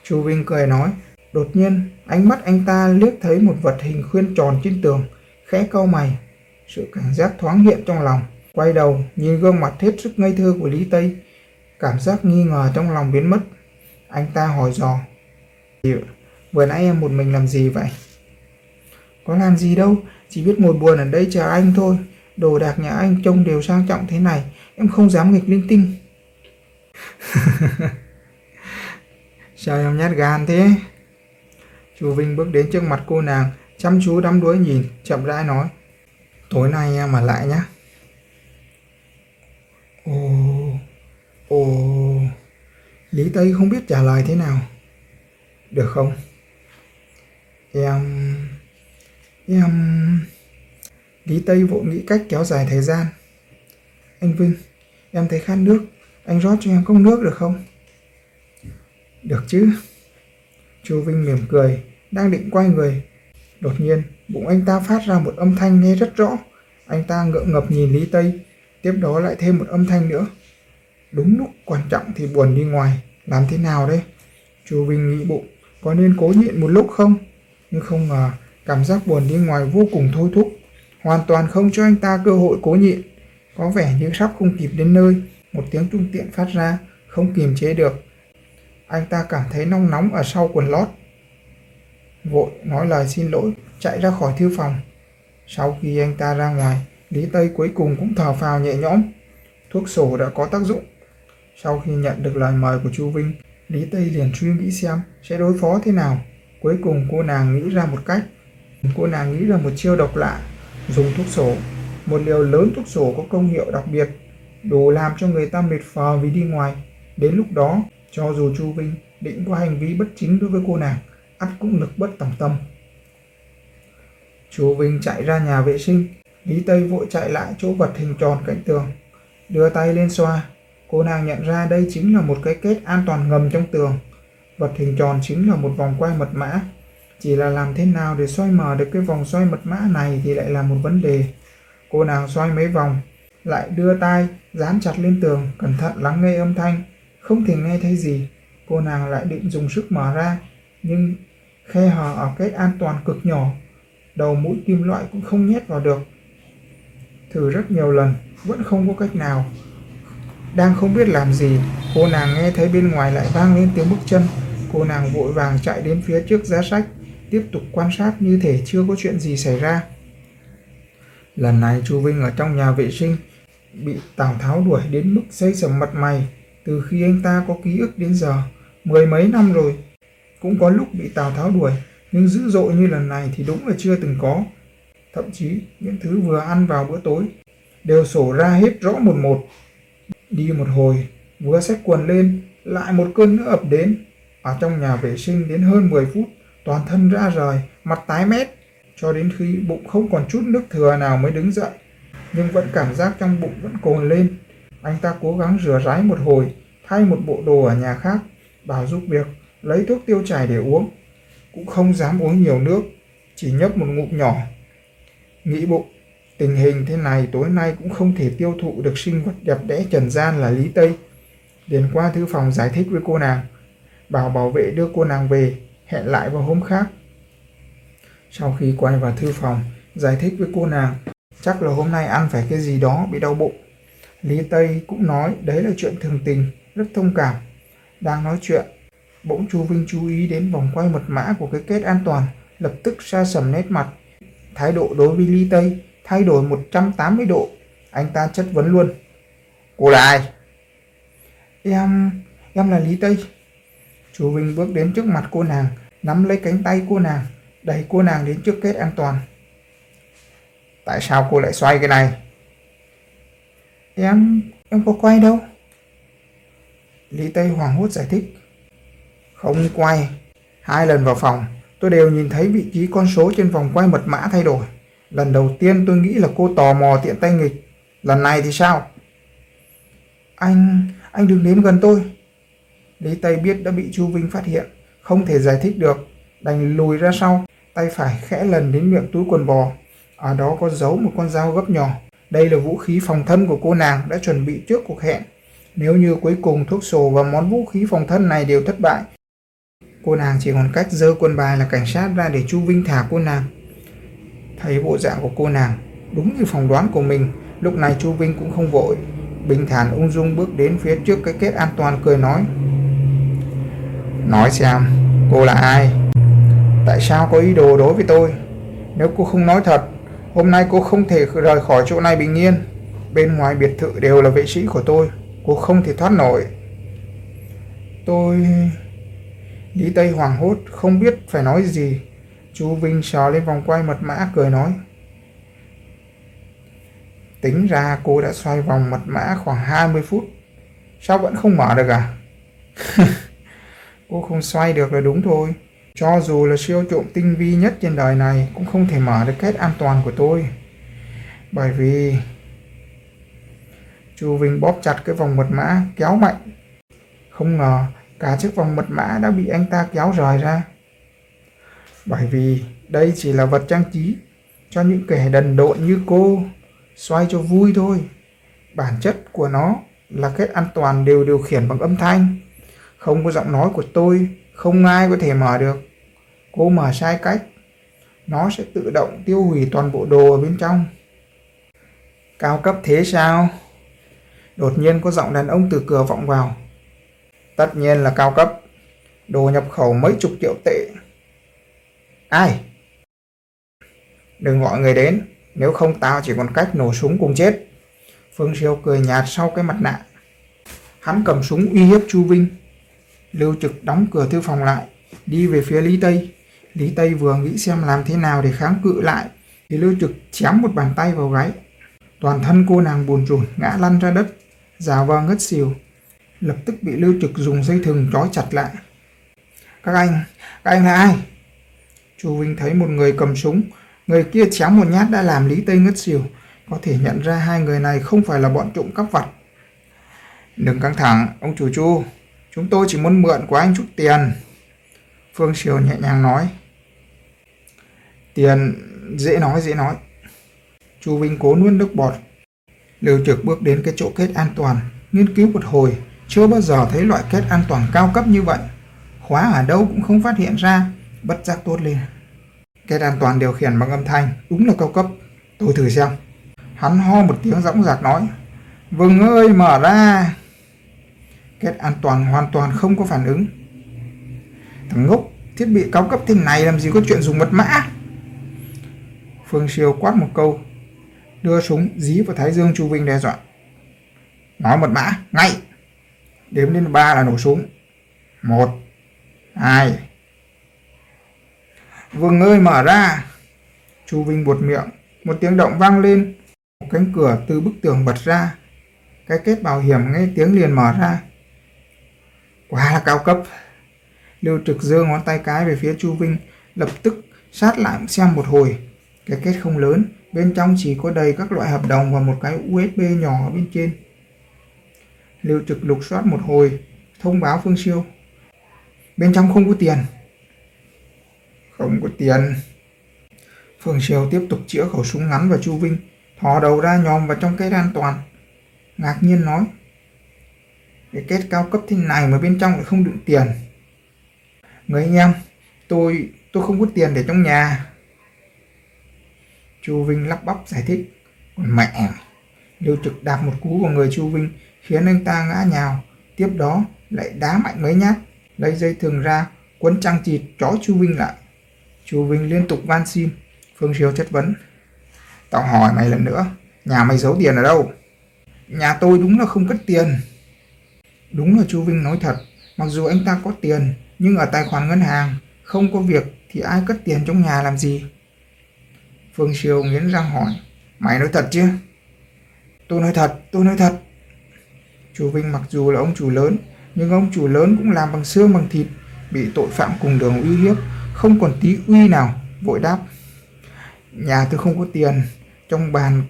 S1: Chú Vinh cười nói, đột nhiên ánh mắt anh ta liếc thấy một vật hình khuyên tròn trên tường, khẽ cau mày. Sự cảnh giác thoáng hiện trong lòng, quay đầu nhìn gương mặt hết sức ngây thơ của Lý Tây, cảm giác nghi ngờ trong lòng biến mất. Anh ta hỏi dò, vừa nãy em một mình làm gì vậy? Có làm gì đâu, chỉ biết ngồi buồn ở đây chờ anh thôi. Đồ đạc nhà anh trông đều sang trọng thế này, em không dám nghịch linh tinh. [LAUGHS] Sao em nhát gan thế? Chú Vinh bước đến trước mặt cô nàng, chăm chú đắm đuối nhìn, chậm rãi nói. Tối nay em ở lại nhé. Ồ, ồ, Lý Tây không biết trả lời thế nào. Được không? Em... Um, em... Um, Lý Tây vội nghĩ cách kéo dài thời gian. Anh Vinh, em thấy khát nước. Anh rót cho em cốc nước được không? Được chứ. Chu Vinh mỉm cười, đang định quay người. Đột nhiên, bụng anh ta phát ra một âm thanh nghe rất rõ. Anh ta ngượng ngập nhìn Lý Tây, tiếp đó lại thêm một âm thanh nữa. Đúng lúc quan trọng thì buồn đi ngoài, làm thế nào đây? Chu Vinh nghĩ bụng, có nên cố nhịn một lúc không? Nhưng không ngờ, cảm giác buồn đi ngoài vô cùng thôi thúc, hoàn toàn không cho anh ta cơ hội cố nhịn. Có vẻ như sắp không kịp đến nơi, một tiếng trung tiện phát ra, không kiềm chế được. Anh ta cảm thấy nóng nóng ở sau quần lót. Vội nói lời xin lỗi, chạy ra khỏi thư phòng. Sau khi anh ta ra ngoài, Lý Tây cuối cùng cũng thở phào nhẹ nhõm. Thuốc sổ đã có tác dụng. Sau khi nhận được lời mời của Chu Vinh, Lý Tây liền suy nghĩ xem sẽ đối phó thế nào. Cuối cùng cô nàng nghĩ ra một cách. Cô nàng nghĩ ra một chiêu độc lạ, dùng thuốc sổ. Một liều lớn thuốc sổ có công hiệu đặc biệt, đủ làm cho người ta mệt phờ vì đi ngoài. Đến lúc đó, cho dù Chu Vinh định có hành vi bất chính đối với cô nàng, ắt cũng lực bất tòng tâm. Chu Vinh chạy ra nhà vệ sinh, Lý Tây vội chạy lại chỗ vật hình tròn cạnh tường, đưa tay lên xoa. Cô nàng nhận ra đây chính là một cái kết an toàn ngầm trong tường. Vật hình tròn chính là một vòng quay mật mã. Chỉ là làm thế nào để xoay mở được cái vòng xoay mật mã này thì lại là một vấn đề. Cô nàng xoay mấy vòng, lại đưa tay dán chặt lên tường, cẩn thận lắng nghe âm thanh. Không thể nghe thấy gì. Cô nàng lại định dùng sức mở ra, nhưng khe hở ở kết an toàn cực nhỏ. Đầu mũi kim loại cũng không nhét vào được. Thử rất nhiều lần, vẫn không có cách nào. Đang không biết làm gì, cô nàng nghe thấy bên ngoài lại vang lên tiếng bước chân. Cô nàng vội vàng chạy đến phía trước giá sách, tiếp tục quan sát như thể chưa có chuyện gì xảy ra. Lần này Chu Vinh ở trong nhà vệ sinh, bị Tào Tháo đuổi đến mức xây sầm mặt mày. Từ khi anh ta có ký ức đến giờ, mười mấy năm rồi, cũng có lúc bị Tào Tháo đuổi, nhưng dữ dội như lần này thì đúng là chưa từng có. Thậm chí những thứ vừa ăn vào bữa tối đều sổ ra hết rõ một một. Đi một hồi, vừa xách quần lên, lại một cơn nữa ập đến. Ở trong nhà vệ sinh đến hơn 10 phút, toàn thân ra rời, mặt tái mét, cho đến khi bụng không còn chút nước thừa nào mới đứng dậy. Nhưng vẫn cảm giác trong bụng vẫn cồn lên. Anh ta cố gắng rửa ráy một hồi, thay một bộ đồ ở nhà khác, bảo giúp việc, lấy thuốc tiêu chảy để uống. Cũng không dám uống nhiều nước, chỉ nhấp một ngụm nhỏ. Nghĩ bụng, Tình hình thế này tối nay cũng không thể tiêu thụ được sinh vật đẹp đẽ trần gian là Lý Tây. điền qua thư phòng giải thích với cô nàng. Bảo bảo vệ đưa cô nàng về, hẹn lại vào hôm khác. Sau khi quay vào thư phòng, giải thích với cô nàng, chắc là hôm nay ăn phải cái gì đó bị đau bụng. Lý Tây cũng nói đấy là chuyện thường tình, rất thông cảm. Đang nói chuyện, bỗng chú Vinh chú ý đến vòng quay mật mã của cái kết an toàn, lập tức xa sầm nét mặt. Thái độ đối với Lý Tây thay đổi 180 độ. Anh ta chất vấn luôn. Cô là ai? Em, em là Lý Tây. Chú Vinh bước đến trước mặt cô nàng, nắm lấy cánh tay cô nàng, đẩy cô nàng đến trước kết an toàn. Tại sao cô lại xoay cái này? Em, em có quay đâu. Lý Tây hoảng hốt giải thích. Không quay. Hai lần vào phòng, tôi đều nhìn thấy vị trí con số trên vòng quay mật mã thay đổi. Lần đầu tiên tôi nghĩ là cô tò mò tiện tay nghịch. Lần này thì sao? Anh, anh đừng đến gần tôi. Lý Tây biết đã bị Chu Vinh phát hiện, không thể giải thích được, đành lùi ra sau, tay phải khẽ lần đến miệng túi quần bò. Ở đó có giấu một con dao gấp nhỏ. Đây là vũ khí phòng thân của cô nàng đã chuẩn bị trước cuộc hẹn. Nếu như cuối cùng thuốc sổ và món vũ khí phòng thân này đều thất bại, cô nàng chỉ còn cách dơ quân bài là cảnh sát ra để Chu Vinh thả cô nàng. Thấy bộ dạng của cô nàng, đúng như phỏng đoán của mình, lúc này Chu Vinh cũng không vội. Bình thản ung dung bước đến phía trước cái kết an toàn cười nói. Nói xem, cô là ai? Tại sao có ý đồ đối với tôi? Nếu cô không nói thật, hôm nay cô không thể rời khỏi chỗ này bình yên. Bên ngoài biệt thự đều là vệ sĩ của tôi, cô không thể thoát nổi. Tôi... Lý Tây hoàng hốt, không biết phải nói gì. Chú Vinh sờ lên vòng quay mật mã cười nói. Tính ra cô đã xoay vòng mật mã khoảng 20 phút. Sao vẫn không mở được à? [LAUGHS] cô không xoay được là đúng thôi. Cho dù là siêu trộm tinh vi nhất trên đời này cũng không thể mở được kết an toàn của tôi. Bởi vì... Chu Vinh bóp chặt cái vòng mật mã, kéo mạnh. Không ngờ, cả chiếc vòng mật mã đã bị anh ta kéo rời ra. Bởi vì đây chỉ là vật trang trí cho những kẻ đần độn như cô, xoay cho vui thôi. Bản chất của nó là kết an toàn đều điều khiển bằng âm thanh. Không có giọng nói của tôi, không ai có thể mở được. Cô mở sai cách, nó sẽ tự động tiêu hủy toàn bộ đồ ở bên trong. Cao cấp thế sao? Đột nhiên có giọng đàn ông từ cửa vọng vào. Tất nhiên là cao cấp. Đồ nhập khẩu mấy chục triệu tệ. Ai? Đừng gọi người đến, nếu không tao chỉ còn cách nổ súng cùng chết. Phương Siêu cười nhạt sau cái mặt nạ. Hắn cầm súng uy hiếp Chu Vinh. Lưu Trực đóng cửa thư phòng lại, đi về phía Lý Tây. Lý Tây vừa nghĩ xem làm thế nào để kháng cự lại, thì Lưu Trực chém một bàn tay vào gáy. Toàn thân cô nàng buồn rùn ngã lăn ra đất, giả vờ ngất xỉu. Lập tức bị Lưu Trực dùng dây thừng trói chặt lại. Các anh, các anh là ai? Chu Vinh thấy một người cầm súng, người kia chém một nhát đã làm Lý Tây ngất xỉu. Có thể nhận ra hai người này không phải là bọn trộm cắp vặt. Đừng căng thẳng, ông chủ Chu. Chúng tôi chỉ muốn mượn của anh chút tiền. Phương Triều nhẹ nhàng nói. Tiền dễ nói dễ nói. Chu Vinh cố nuốt nước bọt. Lưu Trực bước đến cái chỗ kết an toàn, nghiên cứu một hồi, chưa bao giờ thấy loại kết an toàn cao cấp như vậy. Khóa ở đâu cũng không phát hiện ra, bất giác tốt lên. Kết an toàn điều khiển bằng âm thanh, đúng là cao cấp. Tôi thử xem. Hắn ho một tiếng dõng dạc nói. vâng ơi mở ra. Kết an toàn hoàn toàn không có phản ứng. Thằng ngốc, thiết bị cao cấp thế này làm gì có chuyện dùng mật mã. Phương Siêu quát một câu, đưa súng dí vào thái dương Chu Vinh đe dọa. Nói mật mã, ngay! Đếm đến ba là nổ súng. Một, hai. Vương ơi mở ra! Chu Vinh buột miệng, một tiếng động vang lên, một cánh cửa từ bức tường bật ra. Cái kết bảo hiểm nghe tiếng liền mở ra. Quá là cao cấp. Lưu Trực giơ ngón tay cái về phía Chu Vinh, lập tức sát lại xem một hồi. Cái kết không lớn, bên trong chỉ có đầy các loại hợp đồng và một cái USB nhỏ ở bên trên. Lưu Trực lục soát một hồi, thông báo Phương Siêu. Bên trong không có tiền. Không có tiền. Phương Siêu tiếp tục chĩa khẩu súng ngắn vào Chu Vinh, thò đầu ra nhòm vào trong cái an toàn. Ngạc nhiên nói, cái kết cao cấp thế này mà bên trong lại không đựng tiền. Người anh em, tôi tôi không có tiền để trong nhà. Chu Vinh lắp bắp giải thích. Còn mẹ, Lưu Trực đạp một cú vào người Chu Vinh khiến anh ta ngã nhào. Tiếp đó lại đá mạnh mấy nhát, lấy dây thừng ra, quấn trăng chịt trói Chu Vinh lại. Chú Vinh liên tục van xin. Phương Siêu chất vấn. Tao hỏi mày lần nữa, nhà mày giấu tiền ở đâu? Nhà tôi đúng là không cất tiền. Đúng là chú Vinh nói thật, mặc dù anh ta có tiền, nhưng ở tài khoản ngân hàng, không có việc thì ai cất tiền trong nhà làm gì? Phương Siêu nghiến răng hỏi, mày nói thật chứ? Tôi nói thật, tôi nói thật. Chú Vinh mặc dù là ông chủ lớn, nhưng ông chủ lớn cũng làm bằng xương bằng thịt, bị tội phạm cùng đường uy hiếp, không còn tí uy nào, vội đáp. Nhà tôi không có tiền, trong bàn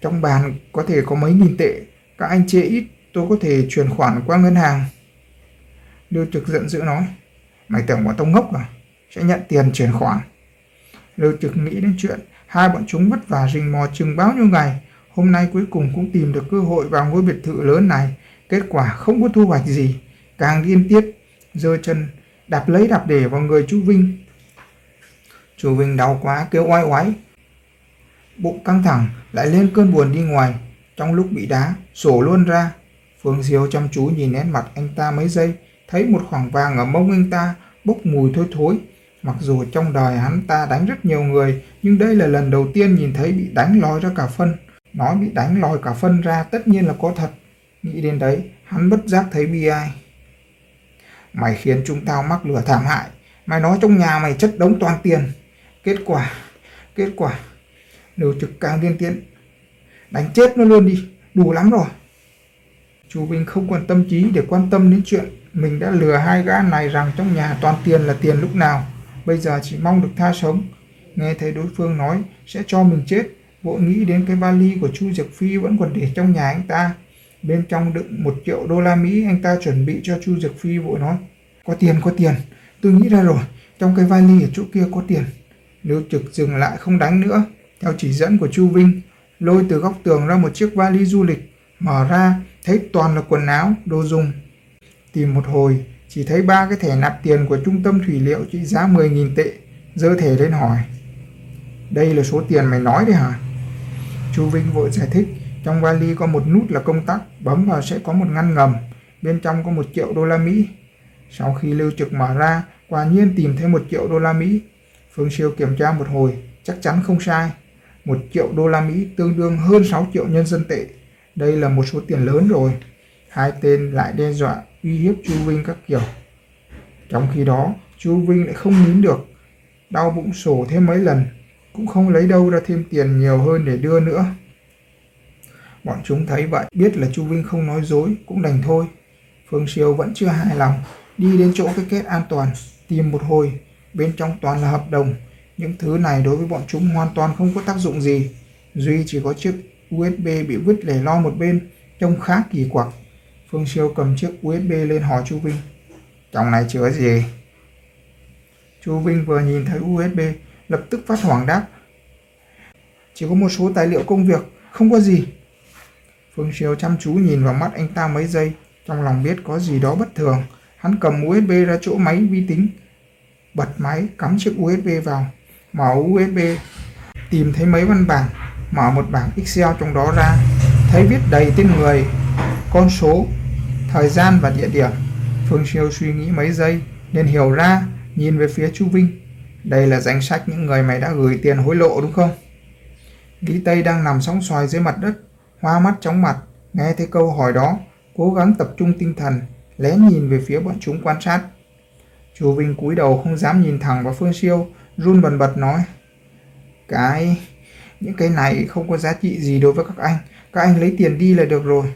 S1: trong bàn có thể có mấy nghìn tệ, các anh chê ít, tôi có thể chuyển khoản qua ngân hàng. Lưu Trực giận dữ nói, mày tưởng bọn tao ngốc à, sẽ nhận tiền chuyển khoản. Lưu Trực nghĩ đến chuyện hai bọn chúng vất vả rình mò chừng bao nhiêu ngày, hôm nay cuối cùng cũng tìm được cơ hội vào ngôi biệt thự lớn này, kết quả không có thu hoạch gì, càng điên tiết, giơ chân, đạp lấy đạp để vào người chú Vinh. Chú Vinh đau quá kêu oai oái, bụng căng thẳng lại lên cơn buồn đi ngoài, trong lúc bị đá, sổ luôn ra. Phương Diêu chăm chú nhìn nét mặt anh ta mấy giây, thấy một khoảng vàng ở mông anh ta bốc mùi thối thối, Mặc dù trong đời hắn ta đánh rất nhiều người, nhưng đây là lần đầu tiên nhìn thấy bị đánh lòi ra cả phân. Nói bị đánh lòi cả phân ra tất nhiên là có thật. Nghĩ đến đấy, hắn bất giác thấy bi ai. Mày khiến chúng tao mắc lửa thảm hại. Mày nói trong nhà mày chất đống toàn tiền. Kết quả, kết quả, nếu trực càng liên tiến, Đánh chết nó luôn đi, đủ lắm rồi. Chú Vinh không còn tâm trí để quan tâm đến chuyện mình đã lừa hai gã này rằng trong nhà toàn tiền là tiền lúc nào bây giờ chỉ mong được tha sống. Nghe thấy đối phương nói sẽ cho mình chết, vội nghĩ đến cái vali của Chu Diệp Phi vẫn còn để trong nhà anh ta. Bên trong đựng một triệu đô la Mỹ anh ta chuẩn bị cho Chu Diệc Phi vội nói. Có tiền, có tiền. Tôi nghĩ ra rồi, trong cái vali ở chỗ kia có tiền. Lưu Trực dừng lại không đánh nữa. Theo chỉ dẫn của Chu Vinh, lôi từ góc tường ra một chiếc vali du lịch, mở ra, thấy toàn là quần áo, đồ dùng. Tìm một hồi, chỉ thấy ba cái thẻ nạp tiền của trung tâm thủy liệu trị giá 10.000 tệ, dơ thẻ lên hỏi. Đây là số tiền mày nói đấy hả? Chu Vinh vội giải thích, trong vali có một nút là công tắc, bấm vào sẽ có một ngăn ngầm, bên trong có một triệu đô la Mỹ. Sau khi lưu trực mở ra, quả nhiên tìm thấy một triệu đô la Mỹ. Phương Siêu kiểm tra một hồi, chắc chắn không sai. Một triệu đô la Mỹ tương đương hơn 6 triệu nhân dân tệ. Đây là một số tiền lớn rồi. Hai tên lại đe dọa, uy hiếp Chu Vinh các kiểu. Trong khi đó, Chu Vinh lại không nín được, đau bụng sổ thêm mấy lần, cũng không lấy đâu ra thêm tiền nhiều hơn để đưa nữa. Bọn chúng thấy vậy, biết là Chu Vinh không nói dối, cũng đành thôi. Phương Siêu vẫn chưa hài lòng, đi đến chỗ cái kết an toàn, tìm một hồi, bên trong toàn là hợp đồng. Những thứ này đối với bọn chúng hoàn toàn không có tác dụng gì. Duy chỉ có chiếc USB bị vứt lẻ lo một bên, trông khá kỳ quặc. Phương Siêu cầm chiếc USB lên hỏi Chu Vinh. Trong này chứa gì? Chu Vinh vừa nhìn thấy USB, lập tức phát hoảng đáp. Chỉ có một số tài liệu công việc, không có gì. Phương Siêu chăm chú nhìn vào mắt anh ta mấy giây, trong lòng biết có gì đó bất thường. Hắn cầm USB ra chỗ máy vi tính, bật máy, cắm chiếc USB vào, mở USB, tìm thấy mấy văn bản, mở một bảng Excel trong đó ra, thấy viết đầy tên người, con số, thời gian và địa điểm. Phương Siêu suy nghĩ mấy giây, nên hiểu ra, nhìn về phía Chu Vinh. Đây là danh sách những người mày đã gửi tiền hối lộ đúng không? Lý Tây đang nằm sóng xoài dưới mặt đất, hoa mắt chóng mặt, nghe thấy câu hỏi đó, cố gắng tập trung tinh thần, lén nhìn về phía bọn chúng quan sát. Chú Vinh cúi đầu không dám nhìn thẳng vào Phương Siêu, run bần bật nói. Cái... những cái này không có giá trị gì đối với các anh, các anh lấy tiền đi là được rồi.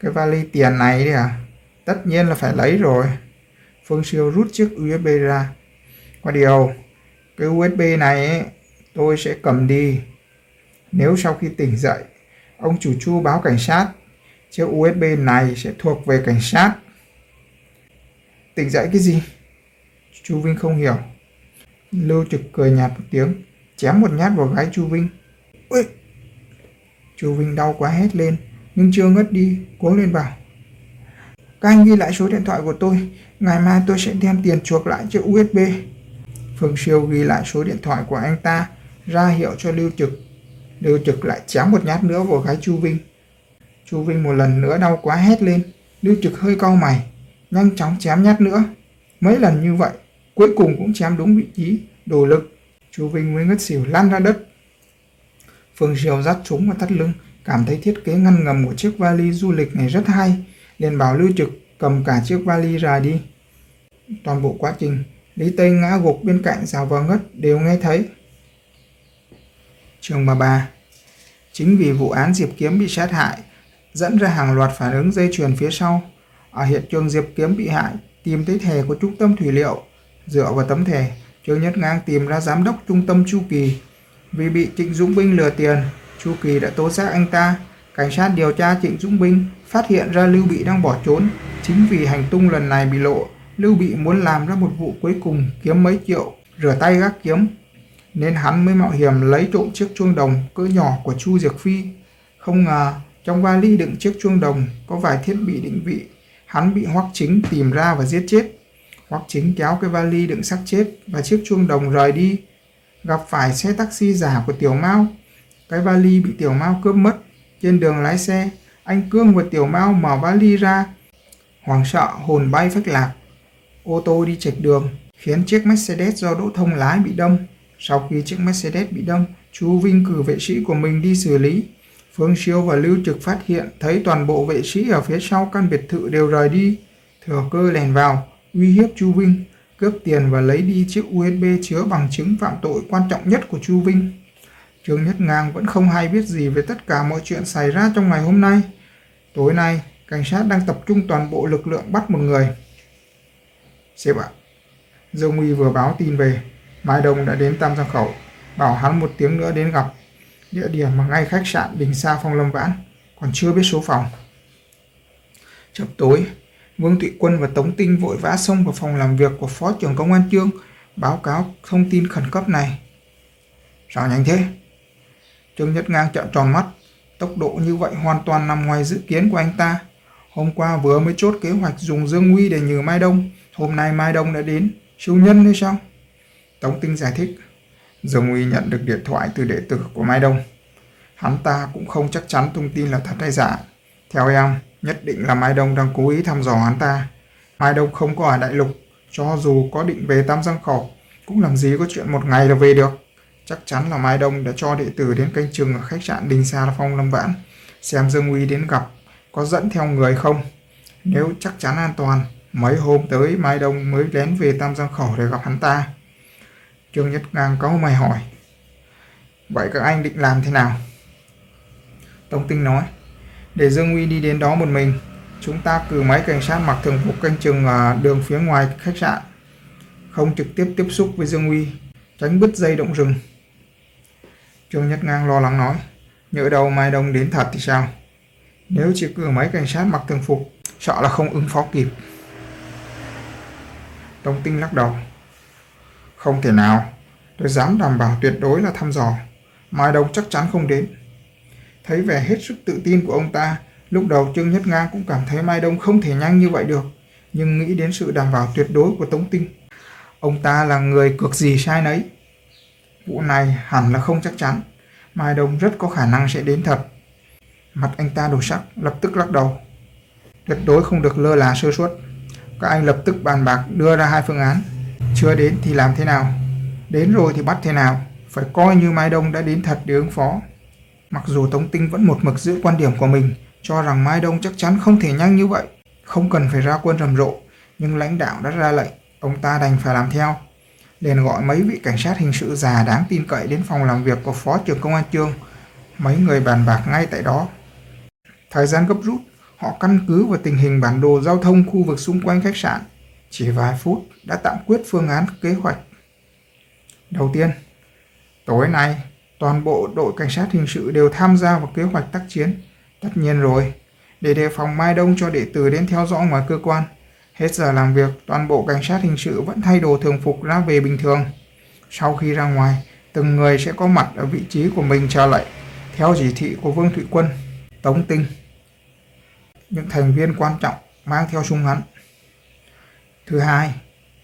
S1: Cái vali tiền này đấy à? Tất nhiên là phải lấy rồi. Phương Siêu rút chiếc USB ra. Có điều, cái USB này ấy, tôi sẽ cầm đi. Nếu sau khi tỉnh dậy, ông chủ chu báo cảnh sát, chiếc USB này sẽ thuộc về cảnh sát. Tỉnh dậy cái gì? Chu Vinh không hiểu. Lưu Trực cười nhạt một tiếng, chém một nhát vào gái Chu Vinh. Ui! Chu Vinh đau quá hét lên, nhưng chưa ngất đi, cố lên bảo. Các anh ghi lại số điện thoại của tôi, ngày mai tôi sẽ đem tiền chuộc lại chiếc USB. Phương Siêu ghi lại số điện thoại của anh ta, ra hiệu cho Lưu Trực. Lưu Trực lại chém một nhát nữa vào gái Chu Vinh. Chu Vinh một lần nữa đau quá hét lên, Lưu Trực hơi cau mày, nhanh chóng chém nhát nữa. Mấy lần như vậy, cuối cùng cũng chém đúng vị trí, đủ lực. Chu Vinh mới ngất xỉu lăn ra đất. Phương Diều dắt chúng vào thắt lưng, cảm thấy thiết kế ngăn ngầm của chiếc vali du lịch này rất hay, liền bảo Lưu Trực cầm cả chiếc vali ra đi. Toàn bộ quá trình, Lý Tây ngã gục bên cạnh rào vào ngất đều nghe thấy. Trường bà bà. Chính vì vụ án Diệp Kiếm bị sát hại, dẫn ra hàng loạt phản ứng dây chuyền phía sau. Ở hiện trường Diệp Kiếm bị hại, tìm thấy thẻ của trung tâm thủy liệu. Dựa vào tấm thẻ, Trương Nhất Ngang tìm ra giám đốc trung tâm Chu Kỳ. Vì bị Trịnh Dũng Binh lừa tiền, Chu Kỳ đã tố giác anh ta. Cảnh sát điều tra Trịnh Dũng Binh phát hiện ra Lưu Bị đang bỏ trốn. Chính vì hành tung lần này bị lộ, Lưu Bị muốn làm ra một vụ cuối cùng kiếm mấy triệu, rửa tay gác kiếm. Nên hắn mới mạo hiểm lấy trộm chiếc chuông đồng cỡ nhỏ của Chu Diệc Phi. Không ngờ, trong vali đựng chiếc chuông đồng có vài thiết bị định vị. Hắn bị Hoắc Chính tìm ra và giết chết. Hoắc Chính kéo cái vali đựng xác chết và chiếc chuông đồng rời đi. Gặp phải xe taxi giả của Tiểu Mao. Cái vali bị Tiểu Mao cướp mất. Trên đường lái xe, anh Cương và Tiểu Mao mở vali ra. Hoàng sợ hồn bay phách lạc. Ô tô đi chệch đường, khiến chiếc Mercedes do Đỗ Thông lái bị đâm. Sau khi chiếc Mercedes bị đâm, chú Vinh cử vệ sĩ của mình đi xử lý. Phương Siêu và Lưu Trực phát hiện thấy toàn bộ vệ sĩ ở phía sau căn biệt thự đều rời đi. Thừa cơ lèn vào, uy hiếp Chu Vinh, cướp tiền và lấy đi chiếc USB chứa bằng chứng phạm tội quan trọng nhất của Chu Vinh. Trương Nhất Ngang vẫn không hay biết gì về tất cả mọi chuyện xảy ra trong ngày hôm nay. Tối nay, cảnh sát đang tập trung toàn bộ lực lượng bắt một người. Sếp ạ, Dương Uy vừa báo tin về, Mai Đông đã đến Tam Giang Khẩu. bảo hắn một tiếng nữa đến gặp. Địa điểm mà ngay khách sạn Bình Sa Phong Lâm Vãn, còn chưa biết số phòng. Chập tối, Vương Thụy Quân và Tống Tinh vội vã xông vào phòng làm việc của Phó trưởng Công an Trương, báo cáo thông tin khẩn cấp này. Sao nhanh thế? Trương Nhất Ngang trợn tròn mắt, tốc độ như vậy hoàn toàn nằm ngoài dự kiến của anh ta. Hôm qua vừa mới chốt kế hoạch dùng Dương Huy để nhử Mai Đông, hôm nay Mai Đông đã đến, siêu nhân hay sao? Tống Tinh giải thích, Dương Nguy nhận được điện thoại từ đệ tử của Mai Đông. Hắn ta cũng không chắc chắn thông tin là thật hay giả. Theo em, nhất định là Mai Đông đang cố ý thăm dò hắn ta. Mai Đông không có ở đại lục, cho dù có định về Tam Giang Khẩu, cũng làm gì có chuyện một ngày là về được. Chắc chắn là Mai Đông đã cho đệ tử đến canh chừng ở khách sạn Đình Sa Phong Lâm Vãn, xem Dương Uy đến gặp, có dẫn theo người không. Nếu chắc chắn an toàn, mấy hôm tới Mai Đông mới lén về Tam Giang Khẩu để gặp hắn ta. Trương Nhất Ngang có mày hỏi. Vậy các anh định làm thế nào? Tông Tinh nói, để Dương Uy đi đến đó một mình, chúng ta cử máy cảnh sát mặc thường phục canh chừng ở đường phía ngoài khách sạn, không trực tiếp tiếp xúc với Dương Uy, tránh bứt dây động rừng. Trương Nhất Ngang lo lắng nói, nhỡ đầu Mai Đông đến thật thì sao? Nếu chỉ cử máy cảnh sát mặc thường phục, sợ là không ứng phó kịp. Tông Tinh lắc đầu. Không thể nào, tôi dám đảm bảo tuyệt đối là thăm dò. Mai Đông chắc chắn không đến. Thấy vẻ hết sức tự tin của ông ta, lúc đầu Trương Nhất Ngang cũng cảm thấy Mai Đông không thể nhanh như vậy được, nhưng nghĩ đến sự đảm bảo tuyệt đối của Tống Tinh. Ông ta là người cực gì sai nấy. Vụ này hẳn là không chắc chắn, Mai Đông rất có khả năng sẽ đến thật. Mặt anh ta đổi sắc, lập tức lắc đầu. Tuyệt đối không được lơ là sơ suất. Các anh lập tức bàn bạc đưa ra hai phương án. Chưa đến thì làm thế nào? Đến rồi thì bắt thế nào? Phải coi như Mai Đông đã đến thật để ứng phó. Mặc dù Tống Tinh vẫn một mực giữ quan điểm của mình, cho rằng Mai Đông chắc chắn không thể nhanh như vậy, không cần phải ra quân rầm rộ, nhưng lãnh đạo đã ra lệnh, ông ta đành phải làm theo. Liền gọi mấy vị cảnh sát hình sự già đáng tin cậy đến phòng làm việc của Phó trưởng Công an Trương. Mấy người bàn bạc ngay tại đó. Thời gian gấp rút, họ căn cứ vào tình hình bản đồ giao thông khu vực xung quanh khách sạn. Chỉ vài phút đã tạm quyết phương án kế hoạch. Đầu tiên, tối nay toàn bộ đội cảnh sát hình sự đều tham gia vào kế hoạch tác chiến. Tất nhiên rồi, để đề phòng Mai Đông cho đệ tử đến theo dõi ngoài cơ quan. Hết giờ làm việc, toàn bộ cảnh sát hình sự vẫn thay đồ thường phục ra về bình thường. Sau khi ra ngoài, từng người sẽ có mặt ở vị trí của mình chờ lệnh, theo chỉ thị của Vương Thụy Quân, Tống Tinh. Những thành viên quan trọng mang theo súng ngắn. Thứ hai,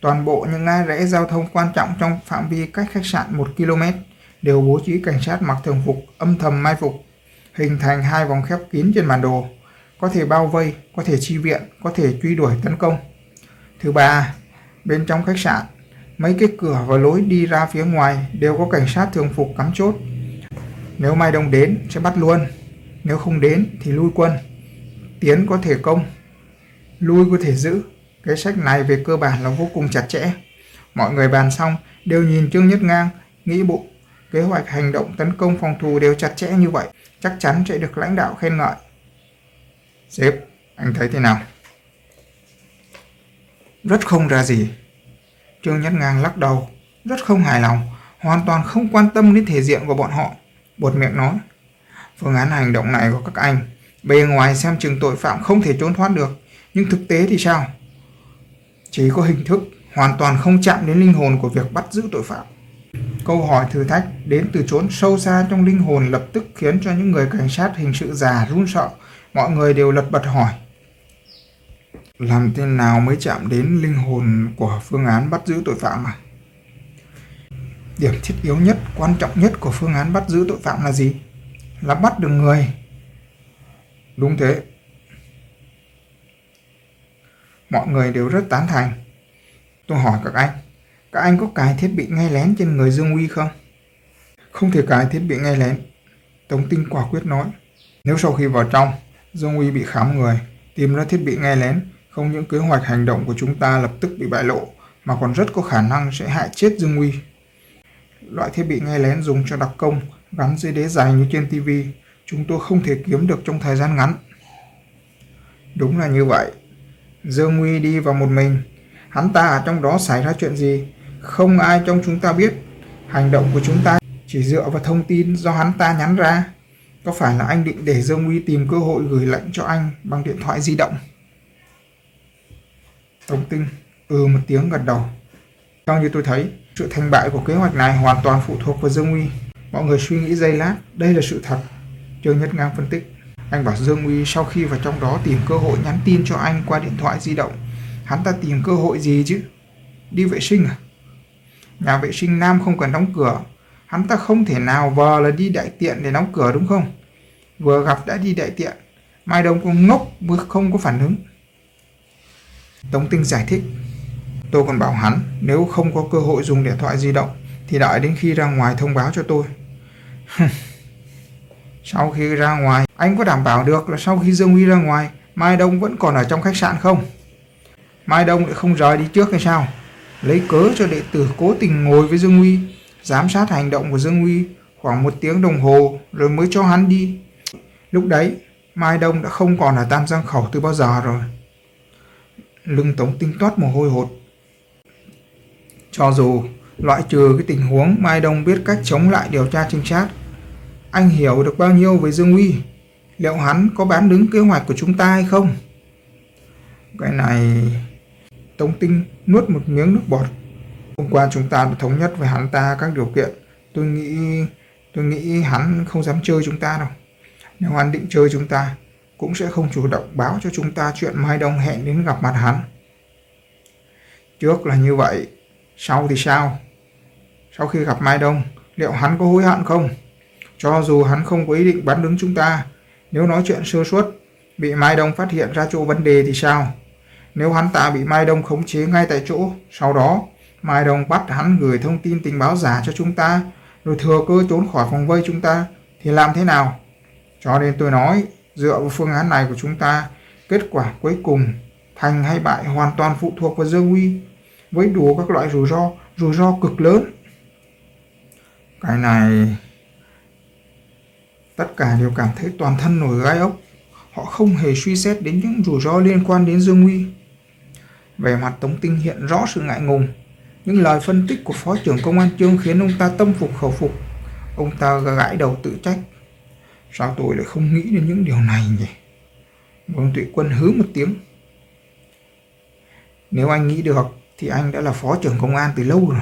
S1: toàn bộ những ngã rẽ giao thông quan trọng trong phạm vi cách khách sạn 1 km đều bố trí cảnh sát mặc thường phục âm thầm mai phục, hình thành hai vòng khép kín trên bản đồ, có thể bao vây, có thể chi viện, có thể truy đuổi tấn công. Thứ ba, bên trong khách sạn, mấy cái cửa và lối đi ra phía ngoài đều có cảnh sát thường phục cắm chốt. Nếu Mai Đông đến sẽ bắt luôn, nếu không đến thì lui quân. Tiến có thể công, lui có thể giữ. Cái sách này về cơ bản là vô cùng chặt chẽ. Mọi người bàn xong đều nhìn Trương Nhất Ngang, nghĩ bụng kế hoạch hành động tấn công phòng thủ đều chặt chẽ như vậy, chắc chắn sẽ được lãnh đạo khen ngợi. Sếp, anh thấy thế nào? Rất không ra gì. Trương Nhất Ngang lắc đầu, rất không hài lòng, hoàn toàn không quan tâm đến thể diện của bọn họ. Bột miệng nói, phương án hành động này của các anh, bề ngoài xem chừng tội phạm không thể trốn thoát được, nhưng thực tế thì sao? Chỉ có hình thức, hoàn toàn không chạm đến linh hồn của việc bắt giữ tội phạm. Câu hỏi thử thách đến từ chốn sâu xa trong linh hồn lập tức khiến cho những người cảnh sát hình sự già run sợ. Mọi người đều lật bật hỏi. Làm thế nào mới chạm đến linh hồn của phương án bắt giữ tội phạm à? Điểm thiết yếu nhất, quan trọng nhất của phương án bắt giữ tội phạm là gì? Là bắt được người. Đúng thế. Mọi người đều rất tán thành. Tôi hỏi các anh, các anh có cài thiết bị nghe lén trên người Dương Uy không? Không thể cài thiết bị nghe lén. Tống Tinh quả quyết nói. Nếu sau khi vào trong, Dương Uy bị khám người, tìm ra thiết bị nghe lén, không những kế hoạch hành động của chúng ta lập tức bị bại lộ, mà còn rất có khả năng sẽ hại chết Dương Uy. Loại thiết bị nghe lén dùng cho đặc công, gắn dưới đế dài như trên TV, chúng tôi không thể kiếm được trong thời gian ngắn. Đúng là như vậy. Dương Huy đi vào một mình, hắn ta ở trong đó xảy ra chuyện gì, không ai trong chúng ta biết. Hành động của chúng ta chỉ dựa vào thông tin do hắn ta nhắn ra. Có phải là anh định để Dương Huy tìm cơ hội gửi lệnh cho anh bằng điện thoại di động? Tống Tinh ừ một tiếng gật đầu. Theo như tôi thấy, sự thành bại của kế hoạch này hoàn toàn phụ thuộc vào Dương Huy. Mọi người suy nghĩ giây lát, đây là sự thật. Trương Nhất Ngang phân tích. Anh bảo Dương Uy sau khi vào trong đó tìm cơ hội nhắn tin cho anh qua điện thoại di động. Hắn ta tìm cơ hội gì chứ? Đi vệ sinh à? Nhà vệ sinh nam không cần đóng cửa. Hắn ta không thể nào vờ là đi đại tiện để đóng cửa đúng không? Vừa gặp đã đi đại tiện. Mai Đông cũng ngốc mới không có phản ứng. Tống Tinh giải thích. Tôi còn bảo hắn nếu không có cơ hội dùng điện thoại di động thì đợi đến khi ra ngoài thông báo cho tôi. [LAUGHS] sau khi ra ngoài, anh có đảm bảo được là sau khi Dương Huy ra ngoài, Mai Đông vẫn còn ở trong khách sạn không? Mai Đông lại không rời đi trước hay sao? Lấy cớ cho đệ tử cố tình ngồi với Dương Huy, giám sát hành động của Dương Huy khoảng một tiếng đồng hồ rồi mới cho hắn đi. Lúc đấy, Mai Đông đã không còn ở Tam Giang Khẩu từ bao giờ rồi. Lưng Tống Tinh toát mồ hôi hột. Cho dù loại trừ cái tình huống Mai Đông biết cách chống lại điều tra trinh sát, anh hiểu được bao nhiêu về Dương Huy? Liệu hắn có bán đứng kế hoạch của chúng ta hay không? Cái này... Tống Tinh nuốt một miếng nước bọt. Hôm qua chúng ta đã thống nhất với hắn ta các điều kiện. Tôi nghĩ... Tôi nghĩ hắn không dám chơi chúng ta đâu. Nếu hắn định chơi chúng ta, cũng sẽ không chủ động báo cho chúng ta chuyện Mai Đông hẹn đến gặp mặt hắn. Trước là như vậy, sau thì sao? Sau khi gặp Mai Đông, liệu hắn có hối hận không? Cho dù hắn không có ý định bắn đứng chúng ta, nếu nói chuyện sơ suất, bị Mai Đông phát hiện ra chỗ vấn đề thì sao? Nếu hắn ta bị Mai Đông khống chế ngay tại chỗ, sau đó Mai Đông bắt hắn gửi thông tin tình báo giả cho chúng ta, rồi thừa cơ trốn khỏi phòng vây chúng ta, thì làm thế nào? Cho nên tôi nói, dựa vào phương án này của chúng ta, kết quả cuối cùng thành hay bại hoàn toàn phụ thuộc vào Dương Huy, với đủ các loại rủi ro, rủi ro cực lớn. Cái này tất cả đều cảm thấy toàn thân nổi gai ốc. Họ không hề suy xét đến những rủi ro liên quan đến Dương Huy. Về mặt Tống Tinh hiện rõ sự ngại ngùng. Những lời phân tích của Phó trưởng Công an Trương khiến ông ta tâm phục khẩu phục. Ông ta gãi đầu tự trách. Sao tôi lại không nghĩ đến những điều này nhỉ? Vương Tụy Quân hứ một tiếng. Nếu anh nghĩ được thì anh đã là phó trưởng công an từ lâu rồi.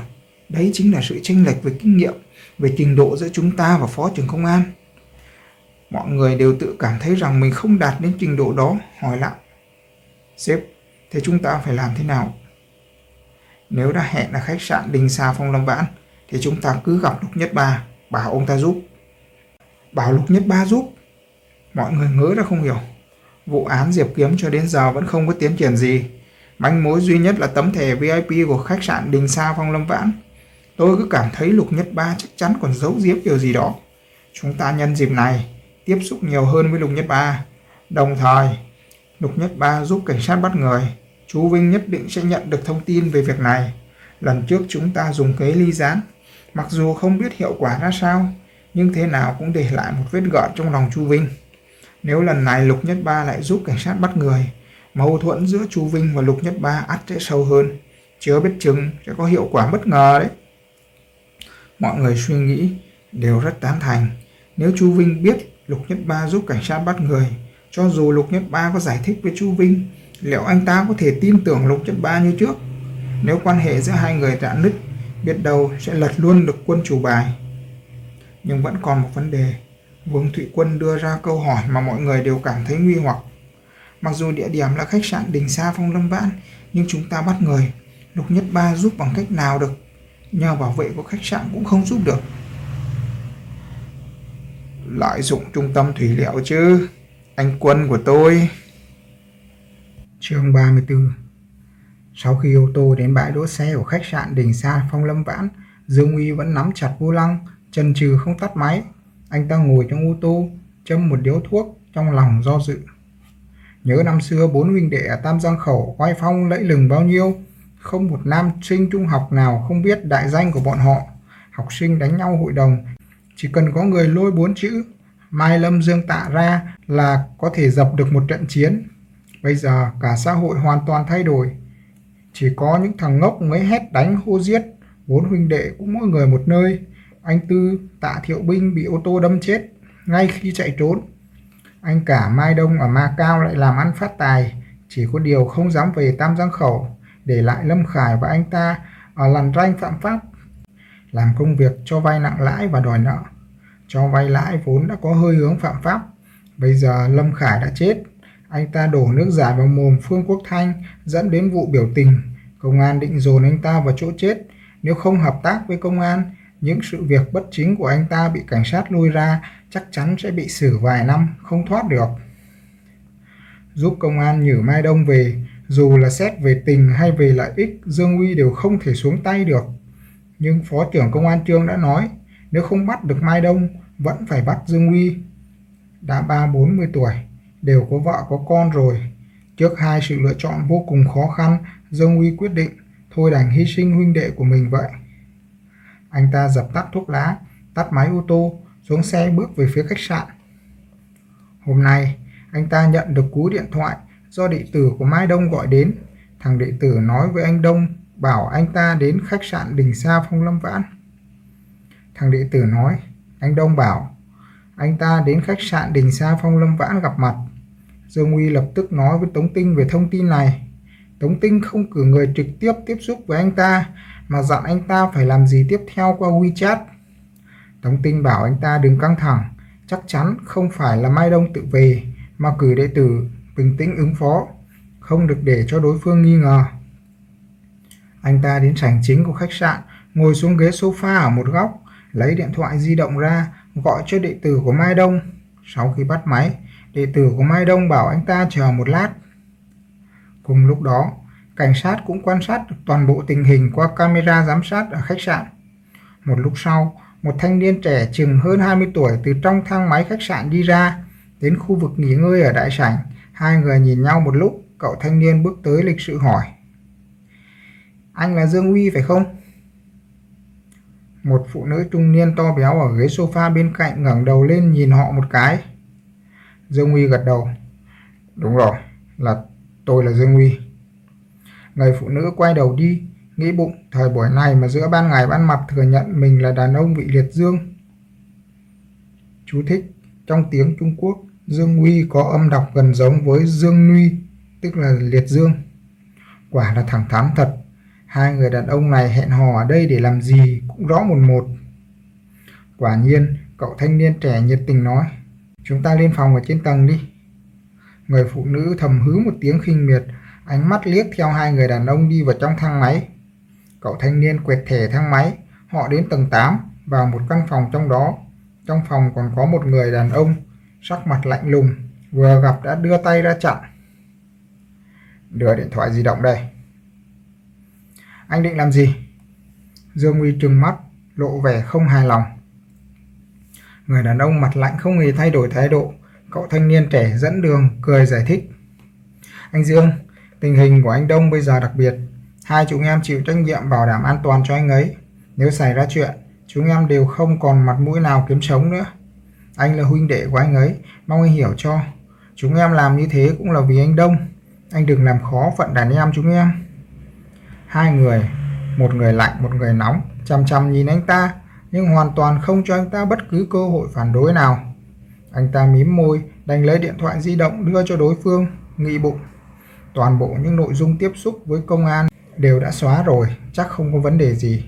S1: Đấy chính là sự chênh lệch về kinh nghiệm, về trình độ giữa chúng ta và phó trưởng công an. Mọi người đều tự cảm thấy rằng mình không đạt đến trình độ đó, hỏi lại. Sếp, thế chúng ta phải làm thế nào? Nếu đã hẹn là khách sạn Đình Sa Phong Lâm Vãn, thì chúng ta cứ gặp Lục Nhất Ba, bảo ông ta giúp. Bảo Lục Nhất Ba giúp. Mọi người ngỡ ra không hiểu. Vụ án Diệp Kiếm cho đến giờ vẫn không có tiến triển gì. Manh mối duy nhất là tấm thẻ VIP của khách sạn Đình Sa Phong Lâm Vãn. Tôi cứ cảm thấy Lục Nhất Ba chắc chắn còn giấu giếm điều gì đó. Chúng ta nhân dịp này tiếp xúc nhiều hơn với Lục Nhất Ba. Đồng thời, Lục Nhất Ba giúp cảnh sát bắt người. Chú Vinh nhất định sẽ nhận được thông tin về việc này. Lần trước chúng ta dùng kế ly gián. Mặc dù không biết hiệu quả ra sao, nhưng thế nào cũng để lại một vết gợn trong lòng Chu Vinh. Nếu lần này Lục Nhất Ba lại giúp cảnh sát bắt người, mâu thuẫn giữa Chu Vinh và Lục Nhất Ba ắt sẽ sâu hơn, chưa biết chừng sẽ có hiệu quả bất ngờ đấy. Mọi người suy nghĩ đều rất tán thành. Nếu Chu Vinh biết Lục Nhất Ba giúp cảnh sát bắt người, cho dù Lục Nhất Ba có giải thích với Chu Vinh, liệu anh ta có thể tin tưởng Lục Nhất Ba như trước? Nếu quan hệ giữa hai người đã nứt, biết đâu sẽ lật luôn được quân chủ bài. Nhưng vẫn còn một vấn đề. Vương Thụy Quân đưa ra câu hỏi mà mọi người đều cảm thấy nguy hoặc. Mặc dù địa điểm là khách sạn Đình Sa Phong Lâm Vãn, nhưng chúng ta bắt người. Lục Nhất Ba giúp bằng cách nào được? Nhờ bảo vệ của khách sạn cũng không giúp được. Lợi dụng trung tâm thủy liệu chứ. Anh quân của tôi. Chương 34 Sau khi ô tô đến bãi đỗ xe của khách sạn Đình Sa Phong Lâm Vãn, Dương Uy vẫn nắm chặt vô lăng, chần chừ không tắt máy. Anh ta ngồi trong ô tô, châm một điếu thuốc, trong lòng do dự. Nhớ năm xưa bốn huynh đệ ở Tam Giang Khẩu oai phong lẫy lừng bao nhiêu, không một nam sinh trung học nào không biết đại danh của bọn họ. Học sinh đánh nhau hội đồng, chỉ cần có người lôi bốn chữ Mai Lâm Dương Tạ ra là có thể dập được một trận chiến. Bây giờ cả xã hội hoàn toàn thay đổi. Chỉ có những thằng ngốc mới hét đánh hô giết, bốn huynh đệ cũng mỗi người một nơi. anh Tư, Tạ Thiệu Binh bị ô tô đâm chết ngay khi chạy trốn. Anh cả Mai Đông ở Ma Cao lại làm ăn phát tài, chỉ có điều không dám về Tam Giang Khẩu, để lại Lâm Khải và anh ta ở làn ranh phạm pháp, làm công việc cho vay nặng lãi và đòi nợ. Cho vay lãi vốn đã có hơi hướng phạm pháp, bây giờ Lâm Khải đã chết, anh ta đổ nước giải vào mồm Phương Quốc Thanh dẫn đến vụ biểu tình. Công an định dồn anh ta vào chỗ chết. Nếu không hợp tác với công an, những sự việc bất chính của anh ta bị cảnh sát lôi ra chắc chắn sẽ bị xử vài năm, không thoát được. Giúp công an nhử Mai Đông về, dù là xét về tình hay về lợi ích, Dương Uy đều không thể xuống tay được. Nhưng Phó trưởng Công an Trương đã nói, nếu không bắt được Mai Đông, vẫn phải bắt Dương Uy. Đã ba bốn mươi tuổi, đều có vợ có con rồi. Trước hai sự lựa chọn vô cùng khó khăn, Dương Uy quyết định thôi đành hy sinh huynh đệ của mình vậy. Anh ta dập tắt thuốc lá, tắt máy ô tô, xuống xe bước về phía khách sạn. Hôm nay, anh ta nhận được cú điện thoại do đệ tử của Mai Đông gọi đến. Thằng đệ tử nói với anh Đông bảo anh ta đến khách sạn Đình Sa Phong Lâm Vãn. Thằng đệ tử nói, anh Đông bảo anh ta đến khách sạn Đình Sa Phong Lâm Vãn gặp mặt. Dương Uy lập tức nói với Tống Tinh về thông tin này. Tống Tinh không cử người trực tiếp tiếp xúc với anh ta, mà dặn anh ta phải làm gì tiếp theo qua WeChat. Tống Tinh bảo anh ta đừng căng thẳng, chắc chắn không phải là Mai Đông tự về, mà cử đệ tử bình tĩnh ứng phó, không được để cho đối phương nghi ngờ. Anh ta đến sảnh chính của khách sạn, ngồi xuống ghế sofa ở một góc, lấy điện thoại di động ra, gọi cho đệ tử của Mai Đông. Sau khi bắt máy, đệ tử của Mai Đông bảo anh ta chờ một lát. Cùng lúc đó, cảnh sát cũng quan sát được toàn bộ tình hình qua camera giám sát ở khách sạn. Một lúc sau, một thanh niên trẻ chừng hơn 20 tuổi từ trong thang máy khách sạn đi ra, đến khu vực nghỉ ngơi ở đại sảnh. Hai người nhìn nhau một lúc, cậu thanh niên bước tới lịch sự hỏi. Anh là Dương Uy phải không? Một phụ nữ trung niên to béo ở ghế sofa bên cạnh ngẩng đầu lên nhìn họ một cái. Dương Uy gật đầu. Đúng rồi, là tôi là Dương Uy. Người phụ nữ quay đầu đi, nghĩ bụng thời buổi này mà giữa ban ngày ban mặt thừa nhận mình là đàn ông bị liệt dương. Chú thích, trong tiếng Trung Quốc, Dương Uy có âm đọc gần giống với Dương Nguy, tức là liệt dương. Quả là thẳng thắn thật, hai người đàn ông này hẹn hò ở đây để làm gì cũng rõ một một. Quả nhiên, cậu thanh niên trẻ nhiệt tình nói, chúng ta lên phòng ở trên tầng đi. Người phụ nữ thầm hứ một tiếng khinh miệt, ánh mắt liếc theo hai người đàn ông đi vào trong thang máy. Cậu thanh niên quẹt thẻ thang máy, họ đến tầng 8, vào một căn phòng trong đó. Trong phòng còn có một người đàn ông, sắc mặt lạnh lùng, vừa gặp đã đưa tay ra chặn. Đưa điện thoại di động đây. Anh định làm gì? Dương Uy trừng mắt, lộ vẻ không hài lòng. Người đàn ông mặt lạnh không hề thay đổi thái độ. Cậu thanh niên trẻ dẫn đường, cười giải thích. Anh Dương, tình hình của anh Đông bây giờ đặc biệt. Hai chúng em chịu trách nhiệm bảo đảm an toàn cho anh ấy. Nếu xảy ra chuyện, chúng em đều không còn mặt mũi nào kiếm sống nữa. Anh là huynh đệ của anh ấy, mong anh hiểu cho. Chúng em làm như thế cũng là vì anh Đông. Anh đừng làm khó phận đàn em chúng em. Hai người, một người lạnh, một người nóng, chằm chằm nhìn anh ta, nhưng hoàn toàn không cho anh ta bất cứ cơ hội phản đối nào. Anh ta mím môi, đành lấy điện thoại di động đưa cho đối phương, nghị bụng. Toàn bộ những nội dung tiếp xúc với công an đều đã xóa rồi, chắc không có vấn đề gì.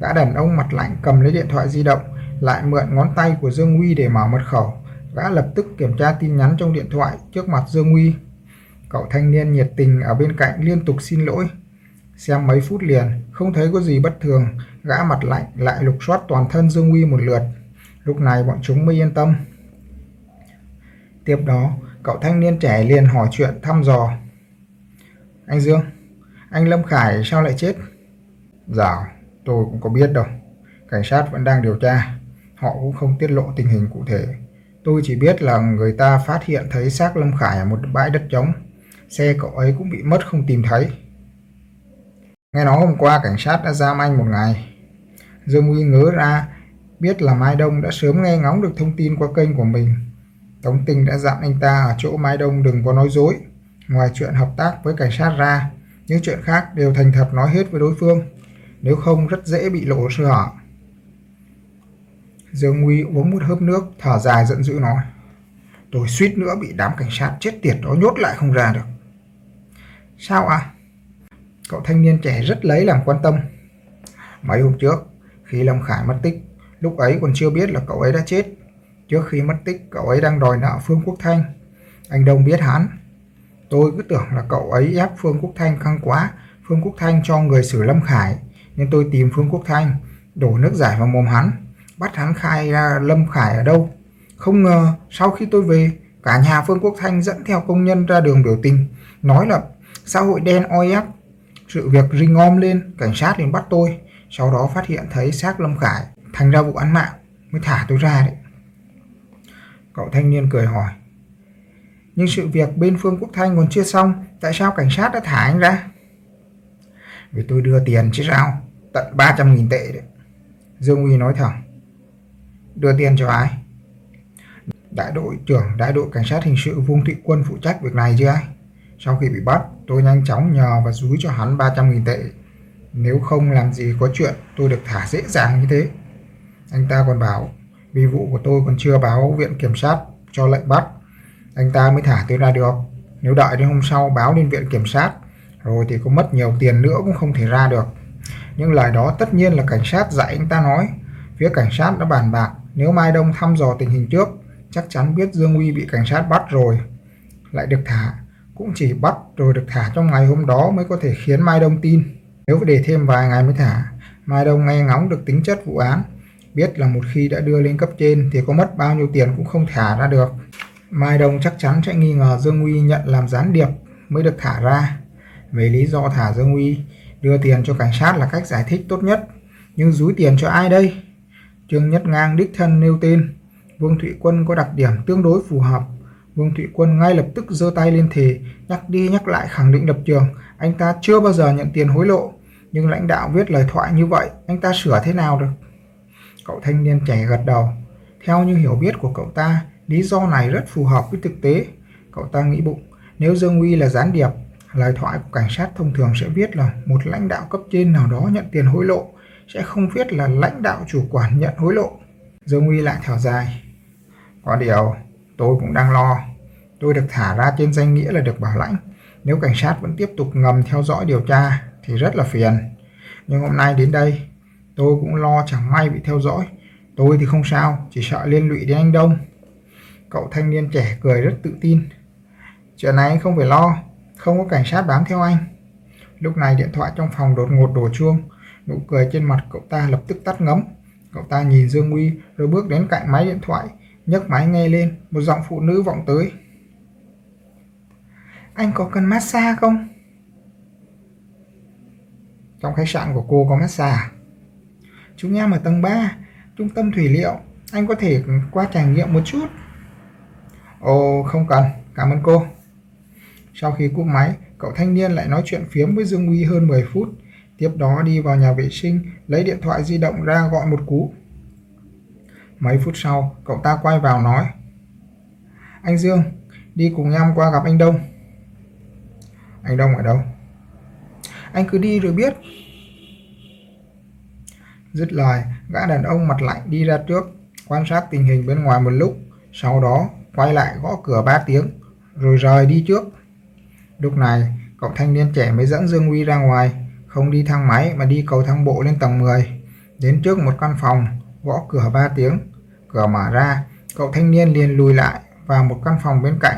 S1: Gã đàn ông mặt lạnh cầm lấy điện thoại di động, lại mượn ngón tay của Dương Huy để mở mật khẩu. Gã lập tức kiểm tra tin nhắn trong điện thoại trước mặt Dương Huy. Cậu thanh niên nhiệt tình ở bên cạnh liên tục xin lỗi. Xem mấy phút liền, không thấy có gì bất thường, gã mặt lạnh lại lục soát toàn thân Dương Huy một lượt. Lúc này bọn chúng mới yên tâm. Tiếp đó, cậu thanh niên trẻ liền hỏi chuyện thăm dò. Anh Dương, anh Lâm Khải sao lại chết? Dạ, tôi cũng có biết đâu. Cảnh sát vẫn đang điều tra. Họ cũng không tiết lộ tình hình cụ thể. Tôi chỉ biết là người ta phát hiện thấy xác Lâm Khải ở một bãi đất trống. Xe cậu ấy cũng bị mất không tìm thấy. Nghe nói hôm qua cảnh sát đã giam anh một ngày. Dương Huy ngớ ra, biết là Mai Đông đã sớm nghe ngóng được thông tin qua kênh của mình. Tống Tinh đã dặn anh ta ở chỗ Mai Đông đừng có nói dối. Ngoài chuyện hợp tác với cảnh sát ra, những chuyện khác đều thành thật nói hết với đối phương. Nếu không rất dễ bị lộ sơ hở. Dương Uy uống một hớp nước, thở dài giận dữ nói. Tôi suýt nữa bị đám cảnh sát chết tiệt đó nhốt lại không ra được. Sao à? Cậu thanh niên trẻ rất lấy làm quan tâm. Mấy hôm trước, khi Lâm Khải mất tích, lúc ấy còn chưa biết là cậu ấy đã chết. Trước khi mất tích, cậu ấy đang đòi nợ Phương Quốc Thanh. Anh Đông biết hắn. Tôi cứ tưởng là cậu ấy ép Phương Quốc Thanh căng quá. Phương Quốc Thanh cho người xử Lâm Khải. Nên tôi tìm Phương Quốc Thanh, đổ nước giải vào mồm hắn. Bắt hắn khai ra Lâm Khải ở đâu. Không ngờ, sau khi tôi về, cả nhà Phương Quốc Thanh dẫn theo công nhân ra đường biểu tình. Nói là xã hội đen oi e ép. Sự việc rinh om lên, cảnh sát liền bắt tôi. Sau đó phát hiện thấy xác Lâm Khải, thành ra vụ án mạng, mới thả tôi ra đấy. Cậu thanh niên cười hỏi. Nhưng sự việc bên Phương Quốc Thanh còn chưa xong, tại sao cảnh sát đã thả anh ra? Vì tôi đưa tiền chứ sao, tận 300.000 tệ đấy. Dương Uy nói thẳng. Đưa tiền cho ai? Đại đội trưởng đại đội cảnh sát hình sự Vương Thụy Quân phụ trách việc này chứ ai? Sau khi bị bắt, tôi nhanh chóng nhờ và rúi cho hắn 300.000 tệ. Nếu không làm gì có chuyện, tôi được thả dễ dàng như thế. Anh ta còn bảo, vì vụ của tôi còn chưa báo viện kiểm sát cho lệnh bắt. Anh ta mới thả tôi ra được. Nếu đợi đến hôm sau báo lên viện kiểm sát, rồi thì có mất nhiều tiền nữa cũng không thể ra được. Những lời đó tất nhiên là cảnh sát dạy anh ta nói. Phía cảnh sát đã bàn bạc, nếu Mai Đông thăm dò tình hình trước, chắc chắn biết Dương Uy bị cảnh sát bắt rồi. Lại được thả, cũng chỉ bắt rồi được thả trong ngày hôm đó mới có thể khiến Mai Đông tin. Nếu để thêm vài ngày mới thả, Mai Đông nghe ngóng được tính chất vụ án, biết là một khi đã đưa lên cấp trên thì có mất bao nhiêu tiền cũng không thả ra được. Mai Đông chắc chắn sẽ nghi ngờ Dương Uy nhận làm gián điệp mới được thả ra. Về lý do thả Dương Uy, đưa tiền cho cảnh sát là cách giải thích tốt nhất. Nhưng rúi tiền cho ai đây? Trương Nhất Ngang đích thân nêu tên. Vương Thụy Quân có đặc điểm tương đối phù hợp. Vương Thụy Quân ngay lập tức giơ tay lên thề, nhắc đi nhắc lại khẳng định lập trường. Anh ta chưa bao giờ nhận tiền hối lộ. Nhưng lãnh đạo viết lời thoại như vậy, anh ta sửa thế nào được? Cậu thanh niên trẻ gật đầu. Theo như hiểu biết của cậu ta, lý do này rất phù hợp với thực tế. Cậu ta nghĩ bụng, nếu Dương Uy là gián điệp, lời thoại của cảnh sát thông thường sẽ viết là một lãnh đạo cấp trên nào đó nhận tiền hối lộ, sẽ không viết là lãnh đạo chủ quản nhận hối lộ. Dương Uy lại thở dài. Có điều, tôi cũng đang lo. Tôi được thả ra trên danh nghĩa là được bảo lãnh. Nếu cảnh sát vẫn tiếp tục ngầm theo dõi điều tra thì rất là phiền. Nhưng hôm nay đến đây, tôi cũng lo chẳng may bị theo dõi. Tôi thì không sao, chỉ sợ liên lụy đến anh Đông. Cậu thanh niên trẻ cười rất tự tin. Chuyện này anh không phải lo, không có cảnh sát bám theo anh. Lúc này điện thoại trong phòng đột ngột đổ chuông, nụ cười trên mặt cậu ta lập tức tắt ngấm. Cậu ta nhìn Dương Uy rồi bước đến cạnh máy điện thoại, nhấc máy nghe lên, một giọng phụ nữ vọng tới. Anh có cần massage không? Trong khách sạn của cô có massage à? Chúng em ở tầng 3, trung tâm thủy liệu. Anh có thể qua trải nghiệm một chút. Ồ, không cần, cảm ơn cô. Sau khi cúp máy, cậu thanh niên lại nói chuyện phiếm với Dương Uy hơn 10 phút. Tiếp đó đi vào nhà vệ sinh, lấy điện thoại di động ra gọi một cú. Mấy phút sau, cậu ta quay vào nói. Anh Dương, đi cùng em qua gặp anh Đông. Anh Đông ở đâu? Anh cứ đi rồi biết. Dứt lời, gã đàn ông mặt lạnh đi ra trước, quan sát tình hình bên ngoài một lúc, sau đó quay lại gõ cửa ba tiếng, rồi rời đi trước. Lúc này, cậu thanh niên trẻ mới dẫn Dương Huy ra ngoài, không đi thang máy mà đi cầu thang bộ lên tầng 10. Đến trước một căn phòng, gõ cửa ba tiếng, cửa mở ra, cậu thanh niên liền lùi lại vào một căn phòng bên cạnh.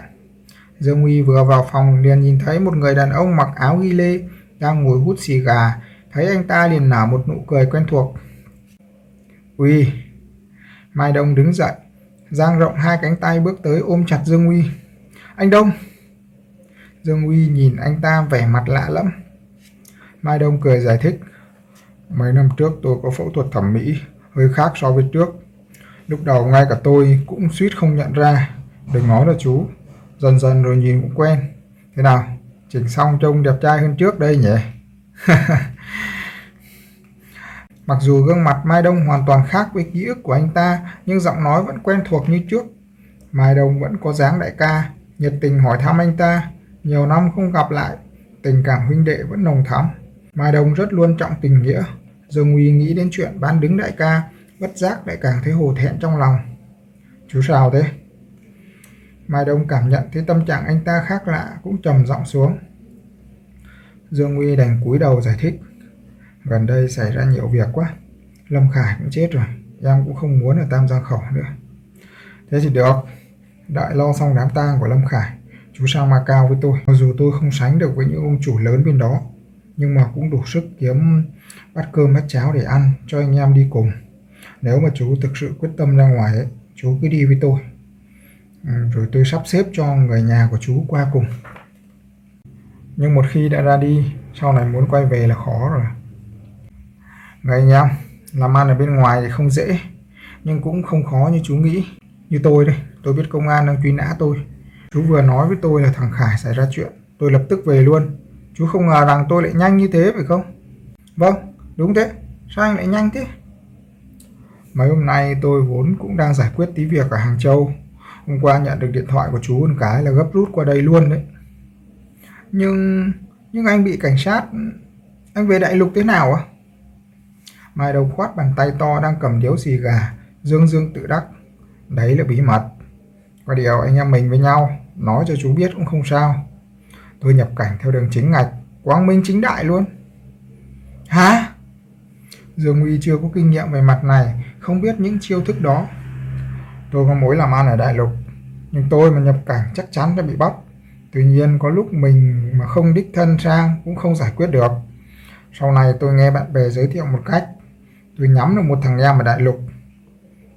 S1: Dương Uy vừa vào phòng liền nhìn thấy một người đàn ông mặc áo ghi lê đang ngồi hút xì gà, thấy anh ta liền nở một nụ cười quen thuộc. Uy! Mai Đông đứng dậy, giang rộng hai cánh tay bước tới ôm chặt Dương Uy. Anh Đông! Dương Uy nhìn anh ta vẻ mặt lạ lẫm. Mai Đông cười giải thích. Mấy năm trước tôi có phẫu thuật thẩm mỹ, hơi khác so với trước. Lúc đầu ngay cả tôi cũng suýt không nhận ra. Đừng nói là chú, dần dần rồi nhìn cũng quen. Thế nào, chỉnh xong trông đẹp trai hơn trước đây nhỉ? [LAUGHS] Mặc dù gương mặt Mai Đông hoàn toàn khác với ký ức của anh ta, nhưng giọng nói vẫn quen thuộc như trước. Mai Đông vẫn có dáng đại ca, nhiệt tình hỏi thăm anh ta. Nhiều năm không gặp lại, tình cảm huynh đệ vẫn nồng thắm. Mai Đông rất luôn trọng tình nghĩa. Dương Uy nghĩ đến chuyện bán đứng đại ca, bất giác lại càng thấy hổ thẹn trong lòng. Chú sao thế? Mai Đông cảm nhận thấy tâm trạng anh ta khác lạ cũng trầm giọng xuống. Dương Uy đành cúi đầu giải thích. Gần đây xảy ra nhiều việc quá. Lâm Khải cũng chết rồi. Em cũng không muốn ở Tam Giang Khẩu nữa. Thế thì được. Đợi lo xong đám tang của Lâm Khải. Chú sang Macau với tôi. Mặc dù tôi không sánh được với những ông chủ lớn bên đó. Nhưng mà cũng đủ sức kiếm bát cơm bát cháo để ăn cho anh em đi cùng. Nếu mà chú thực sự quyết tâm ra ngoài ấy, chú cứ đi với tôi. Ừ, rồi tôi sắp xếp cho người nhà của chú qua cùng. Nhưng một khi đã ra đi, sau này muốn quay về là khó rồi. Người anh em, làm ăn ở bên ngoài thì không dễ, nhưng cũng không khó như chú nghĩ. Như tôi đây, tôi biết công an đang truy nã tôi. Chú vừa nói với tôi là thằng Khải xảy ra chuyện, tôi lập tức về luôn. Chú không ngờ rằng tôi lại nhanh như thế phải không? Vâng, đúng thế. Sao anh lại nhanh thế? Mấy hôm nay tôi vốn cũng đang giải quyết tí việc ở Hàng Châu. Hôm qua nhận được điện thoại của chú một cái là gấp rút qua đây luôn đấy. Nhưng nhưng anh bị cảnh sát anh về đại lục thế nào à? Mai đầu khoát bàn tay to đang cầm điếu xì gà, dương dương tự đắc. Đấy là bí mật. Có điều anh em mình với nhau, nói cho chú biết cũng không sao. Tôi nhập cảnh theo đường chính ngạch, quang minh chính đại luôn. Hả? Dương uy chưa có kinh nghiệm về mặt này, không biết những chiêu thức đó. Tôi có mối làm ăn ở đại lục, nhưng tôi mà nhập cảnh chắc chắn sẽ bị bắt. Tuy nhiên có lúc mình mà không đích thân sang cũng không giải quyết được. Sau này tôi nghe bạn bè giới thiệu một cách, tôi nhắm được một thằng em ở đại lục.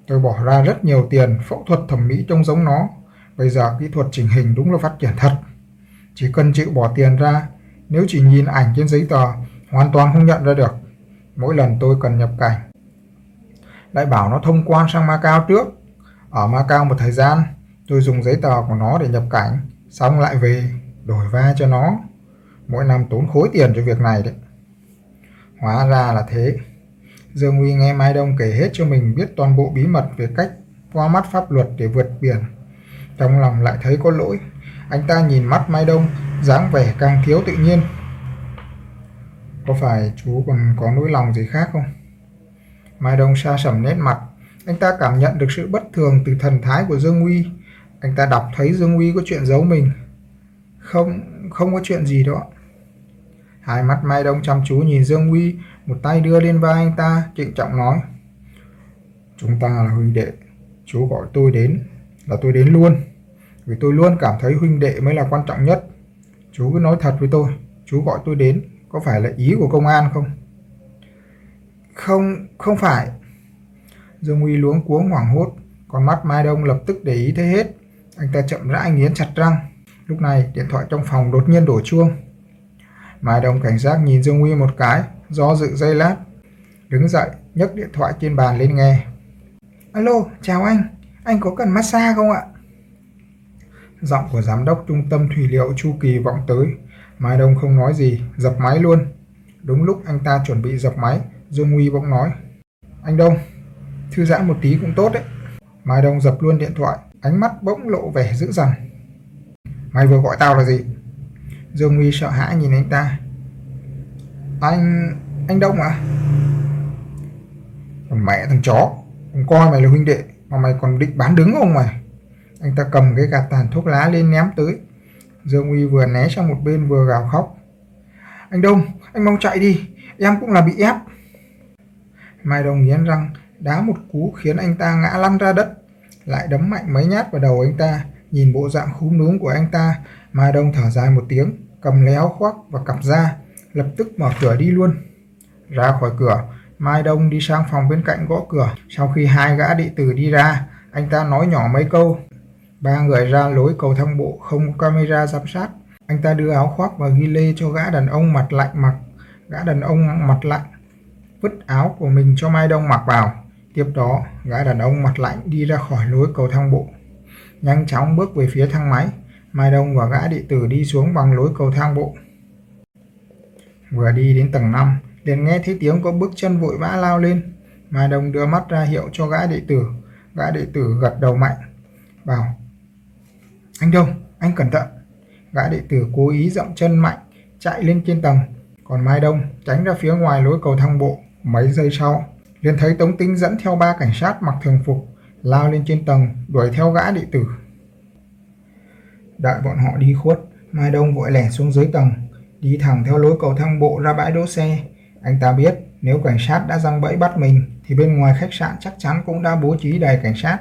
S1: Tôi bỏ ra rất nhiều tiền phẫu thuật thẩm mỹ trông giống nó. Bây giờ kỹ thuật chỉnh hình đúng là phát triển thật. Chỉ cần chịu bỏ tiền ra, nếu chỉ nhìn ảnh trên giấy tờ, hoàn toàn không nhận ra được. Mỗi lần tôi cần nhập cảnh, lại bảo nó thông quan sang Macau trước. Ở Macau một thời gian, tôi dùng giấy tờ của nó để nhập cảnh, xong lại về, đổi va cho nó. Mỗi năm tốn khối tiền cho việc này đấy. Hóa ra là thế. Dương Huy nghe Mai Đông kể hết cho mình biết toàn bộ bí mật về cách qua mắt pháp luật để vượt biển. Trong lòng lại thấy có lỗi. Anh ta nhìn mắt Mai Đông, dáng vẻ càng thiếu tự nhiên. Có phải chú còn có nỗi lòng gì khác không? Mai Đông xa sầm nét mặt. Anh ta cảm nhận được sự bất thường từ thần thái của Dương Uy. Anh ta đọc thấy Dương Uy có chuyện giấu mình. Không, không có chuyện gì đó. Hai mắt Mai Đông chăm chú nhìn Dương Uy, một tay đưa lên vai anh ta, trịnh trọng nói. Chúng ta là huynh đệ, chú gọi tôi đến, là tôi đến luôn. Vì tôi luôn cảm thấy huynh đệ mới là quan trọng nhất. Chú cứ nói thật với tôi, chú gọi tôi đến, có phải là ý của công an không? Không, không phải. Dương Huy luống cuống hoảng hốt, con mắt Mai Đông lập tức để ý thấy hết. Anh ta chậm rãi nghiến chặt răng. Lúc này điện thoại trong phòng đột nhiên đổ chuông. Mai Đông cảnh giác nhìn Dương Huy một cái, do dự dây lát. Đứng dậy, nhấc điện thoại trên bàn lên nghe. Alo, chào anh, anh có cần massage không ạ? Giọng của giám đốc trung tâm thủy liệu Chu Kỳ vọng tới. Mai Đông không nói gì, dập máy luôn. Đúng lúc anh ta chuẩn bị dập máy, Dương Huy bỗng nói. Anh Đông, thư giãn một tí cũng tốt đấy. Mai Đông dập luôn điện thoại, ánh mắt bỗng lộ vẻ dữ dằn. Mày vừa gọi tao là gì? Dương Huy sợ hãi nhìn anh ta. Anh... anh Đông à? Mẹ thằng chó, không coi mày là huynh đệ, mà mày còn định bán đứng không mày? Anh ta cầm cái gạt tàn thuốc lá lên ném tới. Dương Uy vừa né sang một bên vừa gào khóc. Anh Đông, anh mong chạy đi, em cũng là bị ép. Mai Đông nghiến răng, đá một cú khiến anh ta ngã lăn ra đất, lại đấm mạnh mấy nhát vào đầu anh ta. Nhìn bộ dạng khúm núm của anh ta, Mai Đông thở dài một tiếng, cầm léo khoác và cặp ra, lập tức mở cửa đi luôn. Ra khỏi cửa, Mai Đông đi sang phòng bên cạnh gõ cửa. Sau khi hai gã đệ tử đi ra, anh ta nói nhỏ mấy câu. Ba người ra lối cầu thang bộ không có camera giám sát. Anh ta đưa áo khoác và ghi lê cho gã đàn ông mặt lạnh mặc. Gã đàn ông mặt lạnh vứt áo của mình cho Mai Đông mặc vào. Tiếp đó, gã đàn ông mặt lạnh đi ra khỏi lối cầu thang bộ. Nhanh chóng bước về phía thang máy. Mai Đông và gã đệ tử đi xuống bằng lối cầu thang bộ. Vừa đi đến tầng 5, liền nghe thấy tiếng có bước chân vội vã lao lên. Mai Đông đưa mắt ra hiệu cho gã đệ tử. Gã đệ tử gật đầu mạnh, bảo anh Đông, anh cẩn thận. Gã đệ tử cố ý dậm chân mạnh, chạy lên trên tầng. Còn Mai Đông tránh ra phía ngoài lối cầu thang bộ. Mấy giây sau, liền thấy Tống Tinh dẫn theo ba cảnh sát mặc thường phục lao lên trên tầng đuổi theo gã đệ tử. Đợi bọn họ đi khuất, Mai Đông vội lẻ xuống dưới tầng, đi thẳng theo lối cầu thang bộ ra bãi đỗ xe. Anh ta biết nếu cảnh sát đã răng bẫy bắt mình thì bên ngoài khách sạn chắc chắn cũng đã bố trí đầy cảnh sát.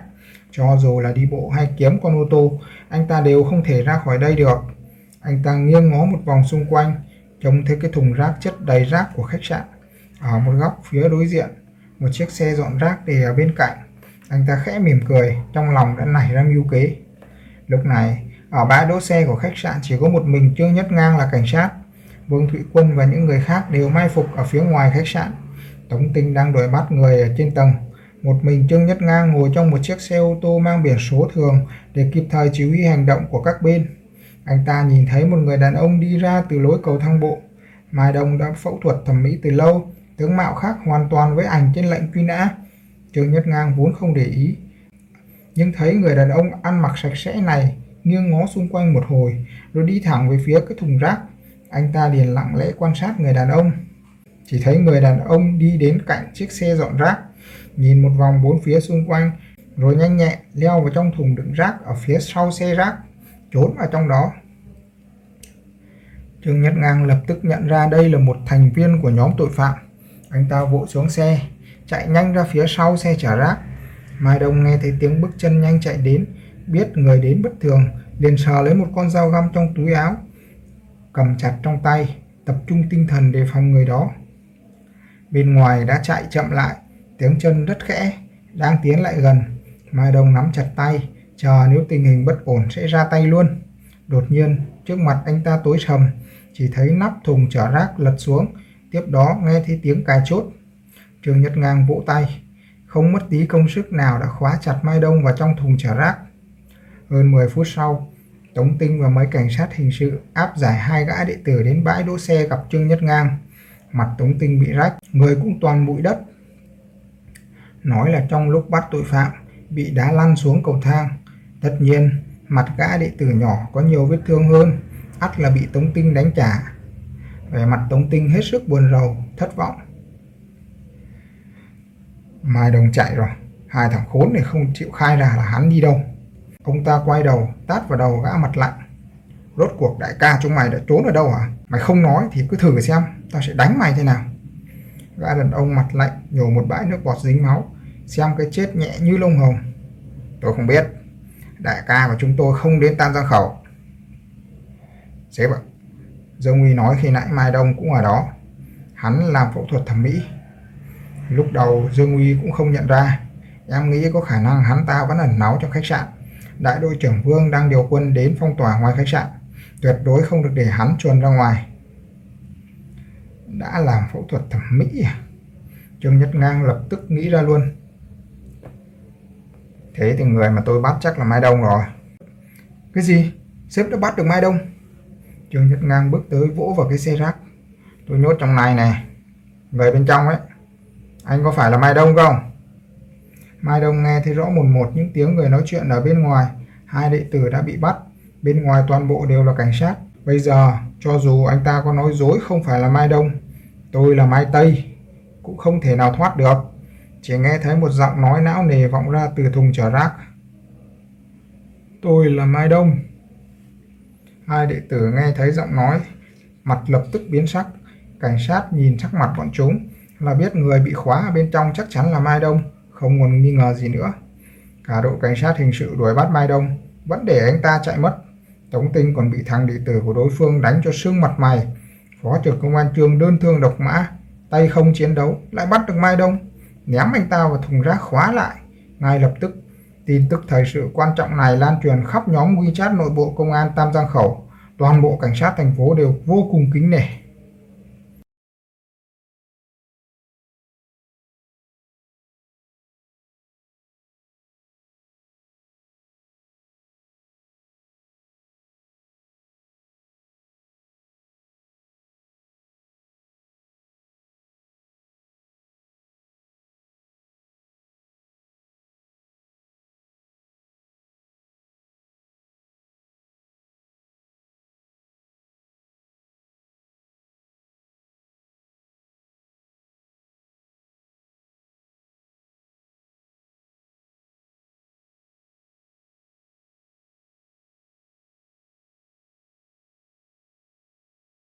S1: Cho dù là đi bộ hay kiếm con ô tô, anh ta đều không thể ra khỏi đây được. Anh ta nghiêng ngó một vòng xung quanh, trông thấy cái thùng rác chất đầy rác của khách sạn. Ở một góc phía đối diện, một chiếc xe dọn rác để ở bên cạnh. Anh ta khẽ mỉm cười, trong lòng đã nảy ra mưu kế. Lúc này, ở bãi đỗ xe của khách sạn chỉ có một mình Trương Nhất Ngang là cảnh sát. Vương Thụy Quân và những người khác đều mai phục ở phía ngoài khách sạn. Tống Tinh đang đuổi bắt người ở trên tầng. Một mình Trương Nhất Ngang ngồi trong một chiếc xe ô tô mang biển số thường để kịp thời chỉ huy hành động của các bên. Anh ta nhìn thấy một người đàn ông đi ra từ lối cầu thang bộ. Mai Đông đã phẫu thuật thẩm mỹ từ lâu, tướng mạo khác hoàn toàn với ảnh trên lệnh truy nã. Trương Nhất Ngang vốn không để ý. Nhưng thấy người đàn ông ăn mặc sạch sẽ này nghiêng ngó xung quanh một hồi rồi đi thẳng về phía cái thùng rác. Anh ta liền lặng lẽ quan sát người đàn ông. Chỉ thấy người đàn ông đi đến cạnh chiếc xe dọn rác, nhìn một vòng bốn phía xung quanh rồi nhanh nhẹ leo vào trong thùng đựng rác ở phía sau xe rác, trốn vào trong đó. Trương Nhất Ngang lập tức nhận ra đây là một thành viên của nhóm tội phạm. Anh ta vội xuống xe, chạy nhanh ra phía sau xe chở rác. Mai Đông nghe thấy tiếng bước chân nhanh chạy đến, biết người đến bất thường, liền sờ lấy một con dao găm trong túi áo, cầm chặt trong tay, tập trung tinh thần đề phòng người đó. Bên ngoài đã chạy chậm lại, tiếng chân rất khẽ, đang tiến lại gần. Mai Đông nắm chặt tay, chờ nếu tình hình bất ổn sẽ ra tay luôn. Đột nhiên, trước mặt anh ta tối sầm, chỉ thấy nắp thùng chở rác lật xuống, tiếp đó nghe thấy tiếng cài chốt. Trường Nhật Ngang vỗ tay, không mất tí công sức nào đã khóa chặt Mai Đông vào trong thùng chở rác. Hơn 10 phút sau, Tống Tinh và mấy cảnh sát hình sự áp giải hai gã đệ tử đến bãi đỗ xe gặp Trương Nhất Ngang. Mặt Tống Tinh bị rách, người cũng toàn bụi đất. Nói là trong lúc bắt tội phạm, bị đá lăn xuống cầu thang. Tất nhiên, mặt gã đệ tử nhỏ có nhiều vết thương hơn, ắt là bị Tống Tinh đánh trả. Về mặt Tống Tinh hết sức buồn rầu, thất vọng. Mai Đồng chạy rồi, hai thằng khốn này không chịu khai ra là hắn đi đâu. Ông ta quay đầu, tát vào đầu gã mặt lạnh. Rốt cuộc đại ca chúng mày đã trốn ở đâu hả? Mày không nói thì cứ thử xem, tao sẽ đánh mày thế nào. Gã đàn ông mặt lạnh nhổ một bãi nước bọt dính máu, xem cái chết nhẹ như lông hồng. Tôi không biết, đại ca của chúng tôi không đến Tam Giang Khẩu. Sếp ạ, Dương Huy nói khi nãy Mai Đông cũng ở đó. Hắn làm phẫu thuật thẩm mỹ. Lúc đầu Dương Huy cũng không nhận ra. Em nghĩ có khả năng hắn ta vẫn ẩn náu trong khách sạn đại đội trưởng Vương đang điều quân đến phong tỏa ngoài khách sạn. Tuyệt đối không được để hắn chuồn ra ngoài. Đã làm phẫu thuật thẩm mỹ à? Trương Nhất Ngang lập tức nghĩ ra luôn. Thế thì người mà tôi bắt chắc là Mai Đông rồi. Cái gì? Sếp đã bắt được Mai Đông? Trương Nhất Ngang bước tới vỗ vào cái xe rác. Tôi nhốt trong này này. Người bên trong ấy. Anh có phải là Mai Đông không? Mai Đông nghe thấy rõ một một những tiếng người nói chuyện ở bên ngoài. Hai đệ tử đã bị bắt. Bên ngoài toàn bộ đều là cảnh sát. Bây giờ, cho dù anh ta có nói dối không phải là Mai Đông, tôi là Mai Tây, cũng không thể nào thoát được. Chỉ nghe thấy một giọng nói não nề vọng ra từ thùng chở rác. Tôi là Mai Đông. Hai đệ tử nghe thấy giọng nói, mặt lập tức biến sắc. Cảnh sát nhìn sắc mặt bọn chúng là biết người bị khóa ở bên trong chắc chắn là Mai Đông không còn nghi ngờ gì nữa. Cả đội cảnh sát hình sự đuổi bắt Mai Đông, vẫn để anh ta chạy mất. Tống Tinh còn bị thằng đệ tử của đối phương đánh cho sưng mặt mày. Phó trưởng công an trường đơn thương độc mã, tay không chiến đấu, lại bắt được Mai Đông, ném anh ta vào thùng rác khóa lại. Ngay lập tức, tin tức thời sự quan trọng này lan truyền khắp nhóm WeChat nội bộ công an Tam Giang Khẩu. Toàn bộ cảnh sát thành phố đều vô cùng kính nể.